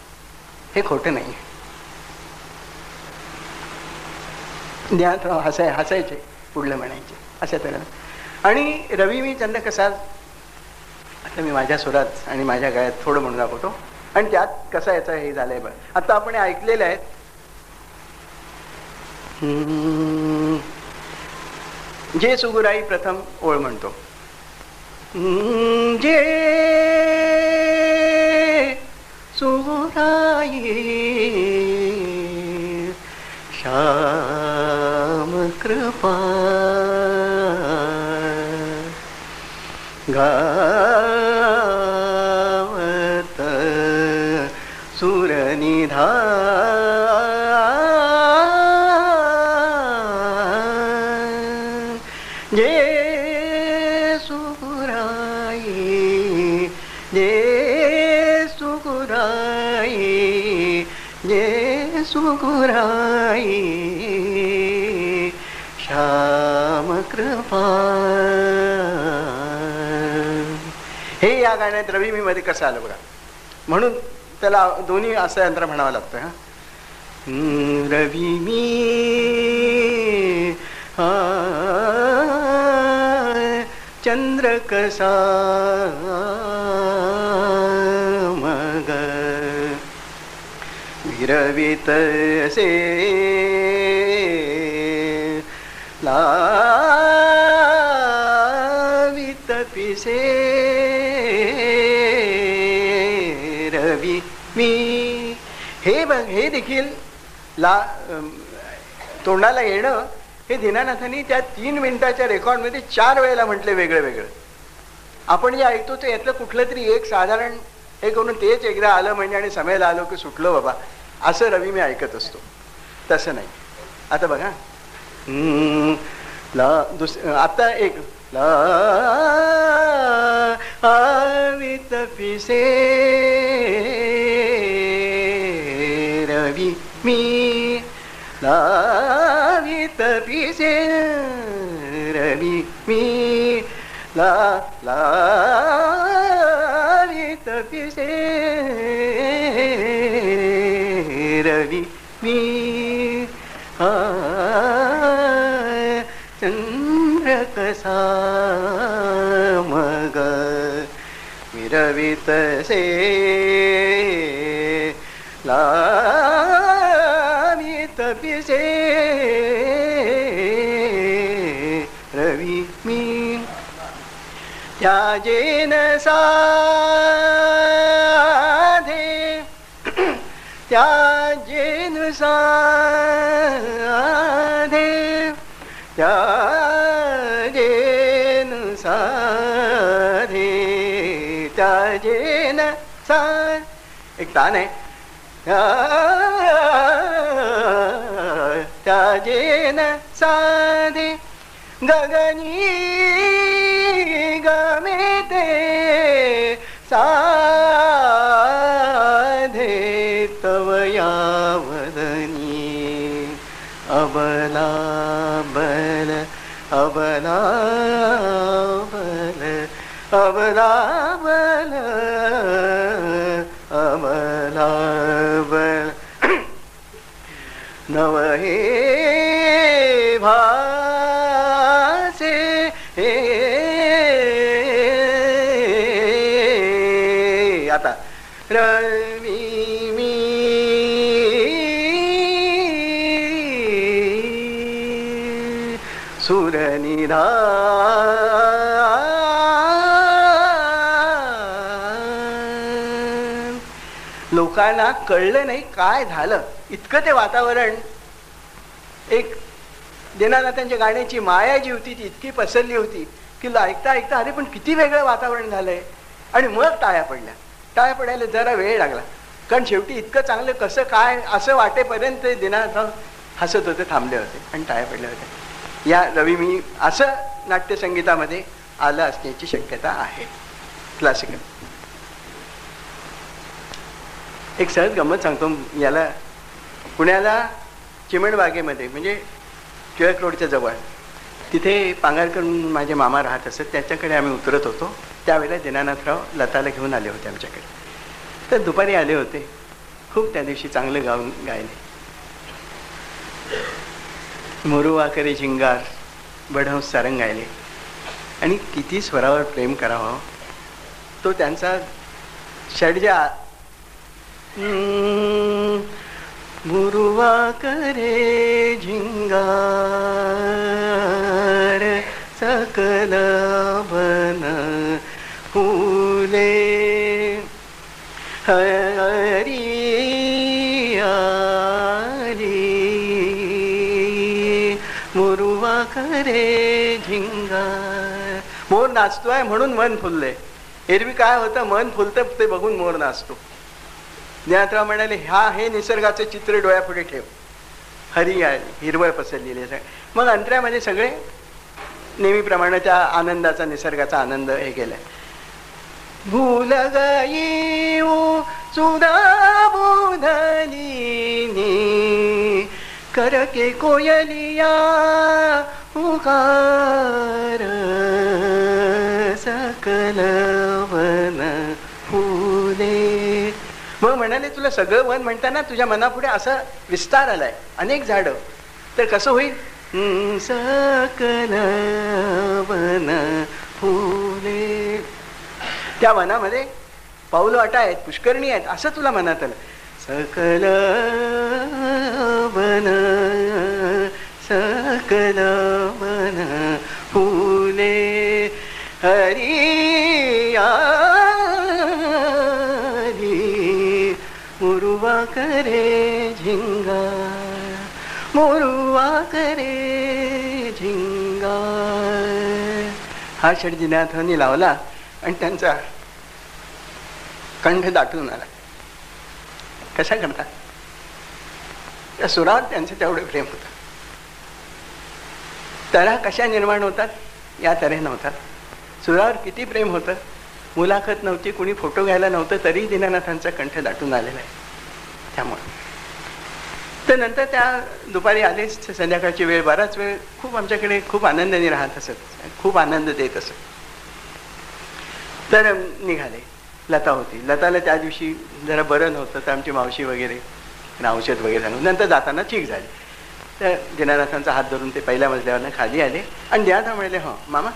Speaker 3: हे खोटं नाही ज्ञानराव हसाय हसायचे पुढलं म्हणायचे अशा तऱ्हेनं आणि रवी मी चंद कसा आता मी माझ्या सुरात आणि माझ्या गळ्यात थोडं म्हणून दाखवतो. आणि त्यात कसा याचा हे झालंय बघ. आता आपण ऐकलेलं आहे. हम्म. जे सुगुराई प्रथम ओळ म्हणतो. जे सुगुराई श्याम कृपा गावत सुरनिधा सुराई श्याम कृपा। हे या गाण्यात रवी मी मध्ये कसं आलं बघा. म्हणून त्याला दोन्ही असं यंत्र म्हणावं लागतं हा. रवी मी चंद्र कसा? विरवित से लावित पिसे. रवी मी. हे बघ हे देखील ला तोंडाला येणं हे दीनानाथांनी त्या तीन मिनिटाच्या रेकॉर्डमध्ये चार वेळेला म्हटले वेगळं वेगळं. आपण जे ऐकतो ते यातलं कुठलं तरी एक साधारण हे करून तेच एकदा आलं म्हणजे आणि समयला आलो की सुटलो बाबा. असं रवी मी ऐकत असतो. तसं नाही. आता बघा. ला दुस आता एक. ला आवित पिसे रवी मी. लावित पिसे रवी मी. ला ला विरवित से लावित पिसे रवी मी त्याजेन साधे त्याजेन साधे त्याजेन एक तान आहे. त्याजेन साधे गगनी गमेते साधे तव यावदनी अबला बल अबला बल अबला बल। नव लोकांना कळलं नाही काय झालं. इतकं ते वातावरण. एक देनानाथांच्या गाण्याची माया जी होती ती इतकी पसरली होती की ऐकता ऐकता अरे पण किती वेगळं वातावरण झालंय. आणि मग टाळ्या पडल्या. टाळ्या पडायला जरा वेळ लागला. कारण शेवटी इतकं चांगलं कसं काय असं वाटेपर्यंत ते दिनानाथ हसत होते थांबले होते आणि टाळ्या पडल्या होत्या. या रवी मी असं नाट्यसंगीतामध्ये आलं असण्याची शक्यता आहे. क्लासिकल एक सहज गंमत सांगतो याला. पुण्याला चिमणबागेमध्ये म्हणजे टिळक रोडच्या जवळ. तिथे पांगारकर माझे मामा राहत असत त्याच्याकडे आम्ही उतरत होतो. त्यावेळेला दिनानाथराव लताला घेऊन आले होते आमच्याकडे. तर दुपारी आले होते. खूप त्या दिवशी चांगलं गाऊन गायले. मुरुवाकरे झिंगार शिंगार बढवस सारंग गायले. आणि किती स्वरावर प्रेम करावं. तो त्यांचा षडजा मुरुवा करे झिंगार सकल बन फुले। हरी मुरुवा करे झिंगार। मोर नाचतोय म्हणून मन फुलले एरवी काय होतं मन फुलतं ते बघून मोर नाचतो. ज्ञानराव म्हणाले ह्या हे निसर्गाचं चित्र डोळ्यापुढे ठेव. हरी हिरवळ पसरलेली आहे. मग अंतऱ्यामध्ये सगळे नेहमीप्रमाणे त्या आनंदाचा निसर्गाचा आनंद हे केलाय. भूल गई सुधा करके कोयलिया उकार सकल वन फुले मग म्हणाले तुला सगळं वन म्हणताना तुझ्या मनापुढे असा विस्तार आलाय. अनेक झाडं. तर कसं होईल? सकल वन फुले. त्या वनामध्ये पाऊल वाटा आहेत पुष्करणी आहेत असं तुला मनात आलं. सकल वन सकल वन फुले हरी करे झिंगा मोरुवा करे झिंगा हा षडजिनाथांनी लावला आणि त्यांचा कंठ दाटून आला. कशा करता त्या सुरात त्यांचं तेवढं प्रेम होतं. तऱ्हा कशा निर्माण होतात? या तऱ्हे नव्हतात. सुरावर किती प्रेम होतं? मुलाखत नव्हती कुणी फोटो घ्यायला नव्हतं तरी दिनानाथांचा कंठ दाटून आलेला आहे. त्यामुळे. तर नंतर त्या दुपारी आलेच संध्याकाळची वेळ बराच वेळ खूप आमच्याकडे खूप आनंदाने राहत असत खूप आनंद देत असत. तर निघाले लता होती. लताला त्या दिवशी जरा बरं नव्हतं तर आमची मावशी वगैरे औषध वगैरे सांगून नंतर जाताना ठीक झाली. तर दिनानाथांचा हात धरून ते पहिल्या मजल्यावरनं खाली आले आणि दिनानाथ म्हणाले हो मामा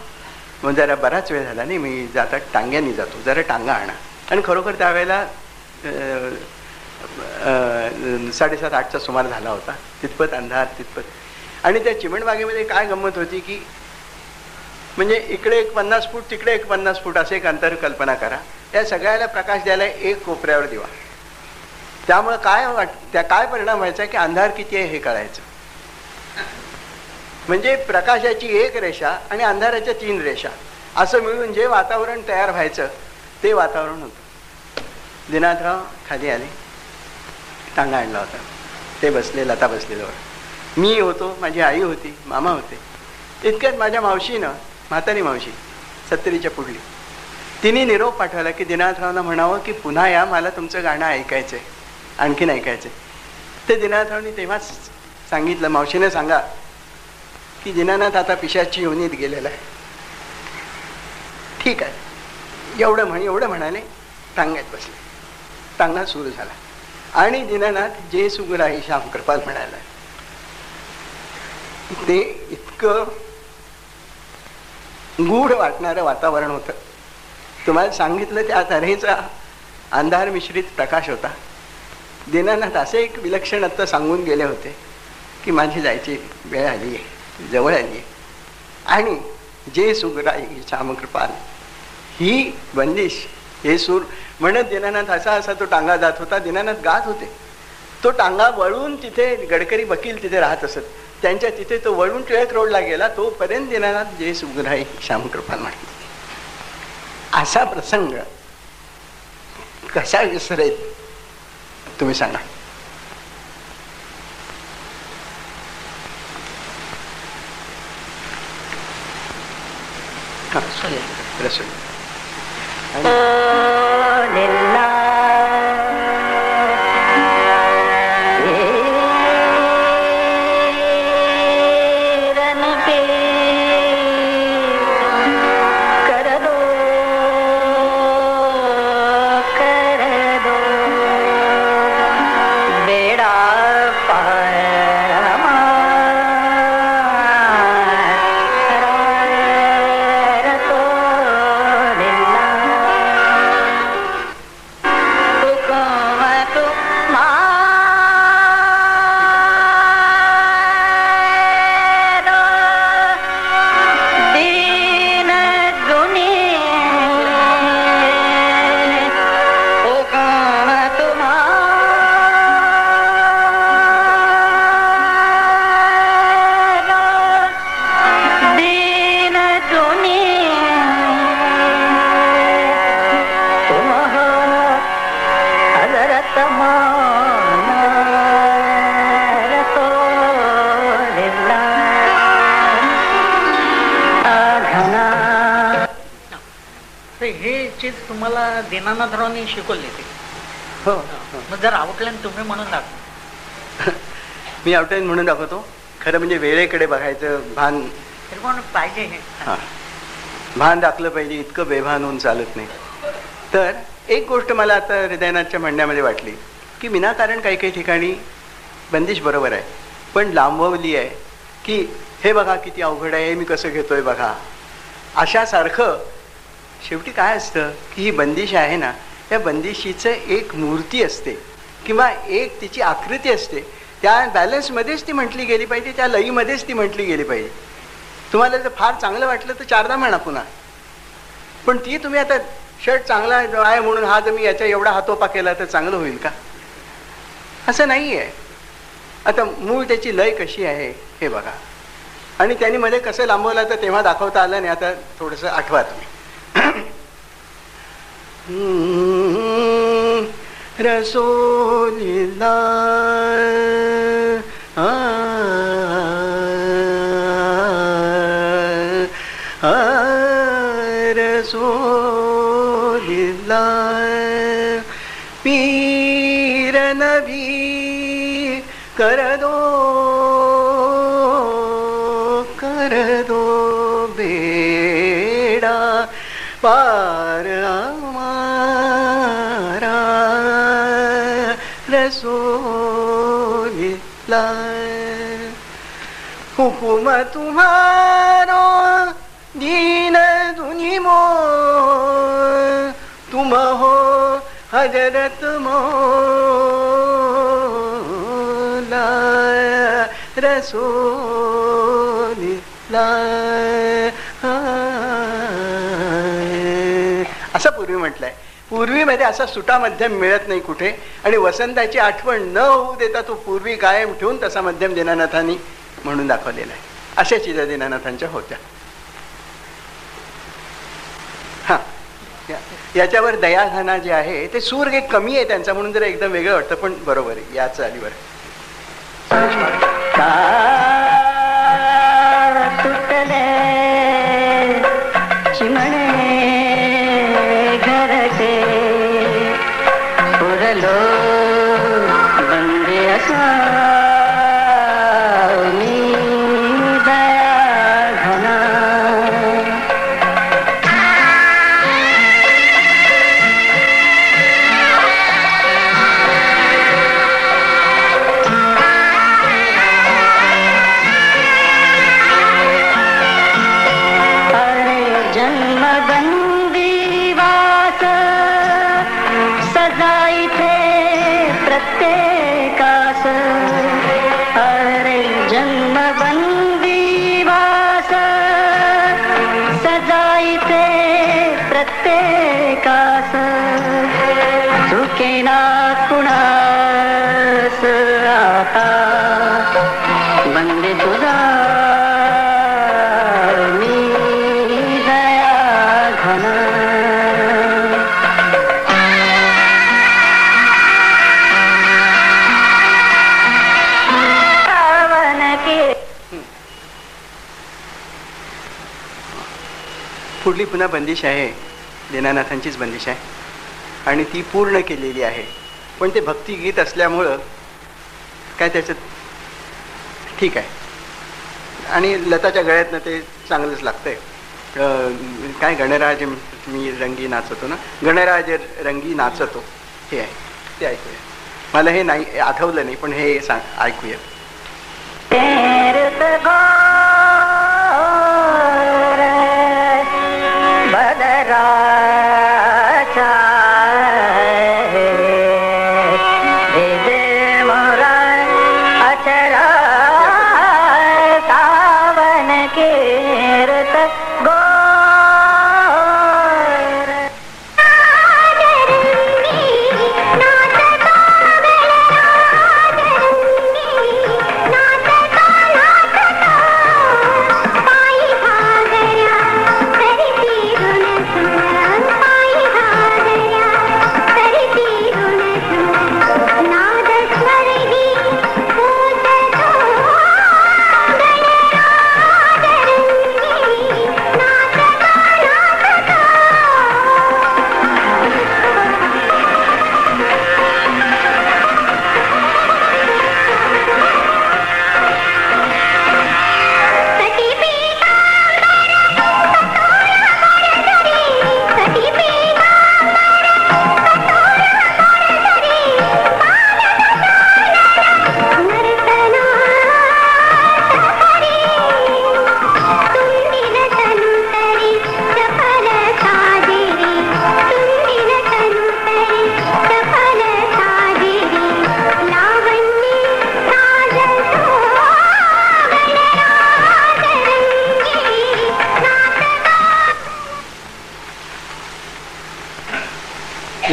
Speaker 3: मग जरा बराच वेळ झाला नाही मी जाता टांग्यानी जातो जरा टांगा आणा. आणि खरोखर त्यावेळेला साडेसात आठचा सुमार झाला होता. तितपत अंधार तितपत. आणि त्या चिमणबागेमध्ये काय गंमत होती की म्हणजे इकडे एक पन्नास फूट तिकडे एक पन्नास फूट असे एक अंतर कल्पना करा. त्या सगळ्याला प्रकाश द्यायला एक कोपऱ्यावर दिवा. त्यामुळे काय वाट त्या काय परिणाम व्हायचा की अंधार किती आहे हे कळायचं. म्हणजे प्रकाशाची एक रेषा आणि अंधाराच्या तीन रेषा. असं मिळून जे वातावरण तयार व्हायचं ते वातावरण होतं. दिनाथराव खाली आले. टांगा आणला होता. ते बसले लता बसलेल्यावर मी होतो माझी आई होती मामा होते. इतक्यात माझ्या मावशीनं म्हातारी मावशी सत्तरीच्या पुढली. तिने निरोप पाठवला की दिनाथरावना म्हणावं की पुन्हा या मला तुमचं गाणं ऐकायचंय. आणखीन ऐकायचंय. ते दिनाथरावनी तेव्हाच सांगितलं मावशीने सांगा की दिनानाथ आता पिशाची योनीत गेलेला आहे. ठीक आहे. एवढं म्हण एवढं म्हणाले टांग्यात बसले. टांगा सुरू झाला. आणि दिनानाथ जे सुगराही श्याम कृपाल म्हणाला ते इतकं गूढ वाटणारं वातावरण होतं. तुम्हाला सांगितलं त्या तऱ्हेचा अंधार मिश्रित प्रकाश होता. दिनानाथ असे एक विलक्षण आत्ता सांगून गेले होते की माझी जायची वेळ आली आहे जवळ आली आहे. आणि जे सुगराई श्यामकृपाल ही बंदिश हे सूर म्हणत दिनानाथ असा असा तो टांगा जात होता. दिनानाथ गात होते. तो टांगा वळून तिथे गडकरी वकील तिथे राहत असत. त्यांच्या तिथे तो वळून टिळक रोडला गेला. तोपर्यंत दिनानाथ जे सुगराई श्यामकृपा म्हणते असा प्रसंग कसा विसरेल तुम्ही सांगा. हा, रसोई.
Speaker 2: and दीनानाथरावनी शिकवली ती
Speaker 3: हो हो.
Speaker 2: मग जर आउटलाईन तुम्ही म्हणून दाखवा. (laughs)
Speaker 3: मी आउटलाईन म्हणून दाखवतो. खरं म्हणजे वेळेकडे बघायचं भान.
Speaker 2: पण पाहिजे हे.
Speaker 3: हा. भान दाखलं पाहिजे इतकं बेभान होऊन चालत नाही. तर एक गोष्ट मला आता हृदयनाथच्या म्हणण्यामध्ये वाटली की विनाकारण काही काही ठिकाणी बंदिश बरोबर आहे. पण लांबवली आहे की हे बघा किती अवघड आहे हे मी कसं घेतोय बघा. अशासारखं शेवटी काय असतं की ही बंदिश आहे ना त्या बंदिशीचं एक मूर्ती असते किंवा एक तिची आकृती असते. त्या बॅलन्समध्येच ती म्हटली गेली पाहिजे त्या लईमध्येच ती म्हटली गेली पाहिजे. तुम्हाला जर फार चांगलं वाटलं तर चारदा म्हणा पुन्हा. पण ती तुम्ही आता शर्ट चांगला आहे म्हणून हा जर मी याच्या एवढा हातोपा केला तर चांगलं होईल का? असं नाही आहे आता मूळ त्याची लय कशी आहे हे बघा. आणि त्यांनी मध्ये कसं लांबवलं तर तेव्हा दाखवता आलं नाही आता थोडंसं आठवा तुम्ही हम्म, रसोलीला आ, आ, रसोलीला पीर नभी कर दो कर हुकुम तुम्हारो दीन दुनी मो तुम हो हजरत मोला रसोलिला असं पूर्वी म्हटलंय. पूर्वीमध्ये असा सुटा मध्यम मिळत नाही कुठे. आणि वसंताची आठवण न होऊ देता तो पूर्वी कायम ठेवून तसा मध्यम दिनानाथांनी म्हणून दाखवलेलं आहे. अशा चिजा दिनानाथांच्या होत्या. हा. याच्यावर दयाधना जे आहे ते सूर एक कमी आहे त्यांचा म्हणून जरा एकदम वेगळं वाटतं पण बरोबर आहे. याच आलीवर पुढली पुन्हा बंदिश आहे. दीनानाथांचीच बंदिश आहे. आणि ती पूर्ण केलेली आहे. पण ते भक्तिगीत असल्यामुळं काय त्याच्यात ठीक आहे. आणि लताच्या गळ्यातनं ते चांगलंच लागतंय. काय गणराज मी रंगी नाचतो ना? गणराज रंगी नाचतो. हे आहे. ते ऐकूया. मला हे नाही आठवलं नाही पण हे सांग ऐकूया.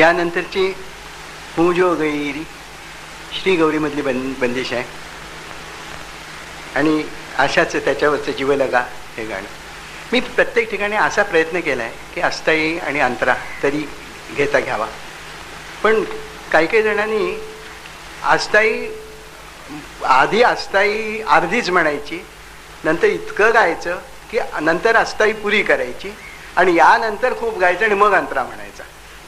Speaker 3: यानंतरची पूजो गैरी श्री गौरीमधली बन बंदिश आहे. आणि अशाच त्याच्यावरचं जीवलगा हे गाणं. मी प्रत्येक ठिकाणी असा प्रयत्न केला आहे की अस्थायी आणि अंतरा तरी घेता घ्यावा. पण काही काही जणांनी अस्थायी आधी अस्थायी अर्धीच म्हणायची नंतर इतकं गायचं की नंतर अस्थायी पुरी करायची आणि यानंतर खूप गायचं आणि मग अंतरा म्हणायचं.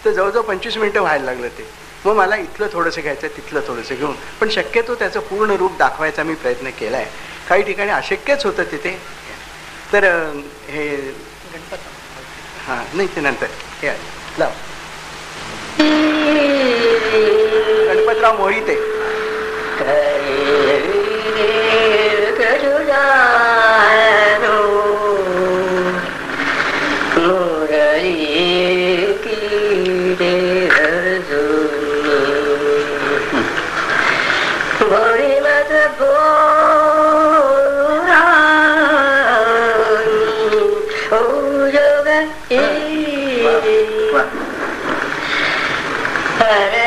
Speaker 3: तर जवळजवळ पंचवीस मिनटं व्हायला लागलं ते. मग मला इथलं थोडंसं घ्यायचं तिथलं थोडंसं घेऊन. पण शक्यतो त्याचं पूर्ण रूप दाखवायचा मी प्रयत्न केला आहे काही ठिकाणी अशक्यच होतं तिथे. तर हे हां नाही ते नंतर. हे लाव. गणपतराव मोहिते.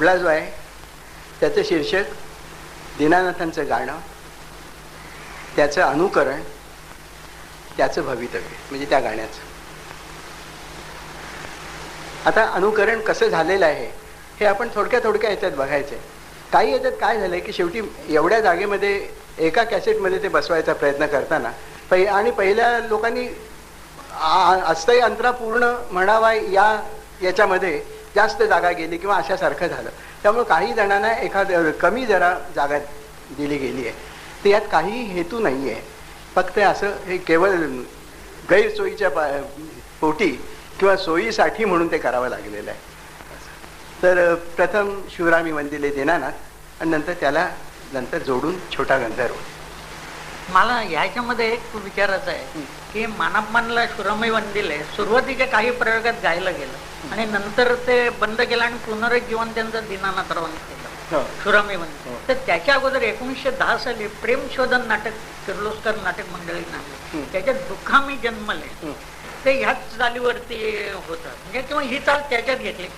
Speaker 3: पुढला जो आहे त्याचं शीर्षक दीनानाथांचं गाणं त्याचं अनुकरण त्याचं भवितव्य म्हणजे त्या गाण्याचं. आता अनुकरण कसं झालेलं आहे हे आपण थोडक्या थोडक्या याच्यात बघायचं आहे काही याच्यात काय झालं की शेवटी एवढ्या जागेमध्ये एका कॅसेटमध्ये ते बसवायचा प्रयत्न करताना पहि आणि पहिल्या लोकांनी आ- अस्थायी अंतरा पूर्ण म्हणावा या याच्यामध्ये जास्त जागा गेली किंवा अशासारखं झालं. त्यामुळे काही जणांना एखाद कमी जरा जागा दिली गेली आहे. तर यात काही हेतू नाही आहे. फक्त असं हे केवळ गैरसोयीच्या पा- पोटी किंवा सोयीसाठी म्हणून ते करावं लागलेलं आहे. तर प्रथम शिवरामी वंदिले दीनानाथ आणि नंतर त्याला नंतर जोडून छोटा गंधर्व.
Speaker 2: मला ह्याच्यामध्ये एक विचारायचं आहे की मानपमानला शुरमय वंदिले सुरुवातीच्या काही प्रयोगात गायलं गेलं. आणि नंतर ते बंद केलं आणि पुनरुज्जीवन त्यांचं दिनानाथरावांनी केलं.
Speaker 3: हो.
Speaker 2: तर त्याच्या अगोदर एकोणीसशे दहा साली प्रेम शोधन नाटक किर्लोस्कर नाटक मंडळीनं आणलं
Speaker 3: हं.
Speaker 2: त्याच्यात दुःखामी जन्मले. ते ह्याच चालीवरती होतं. म्हणजे किंवा ही चाल त्याच्यात घेतली.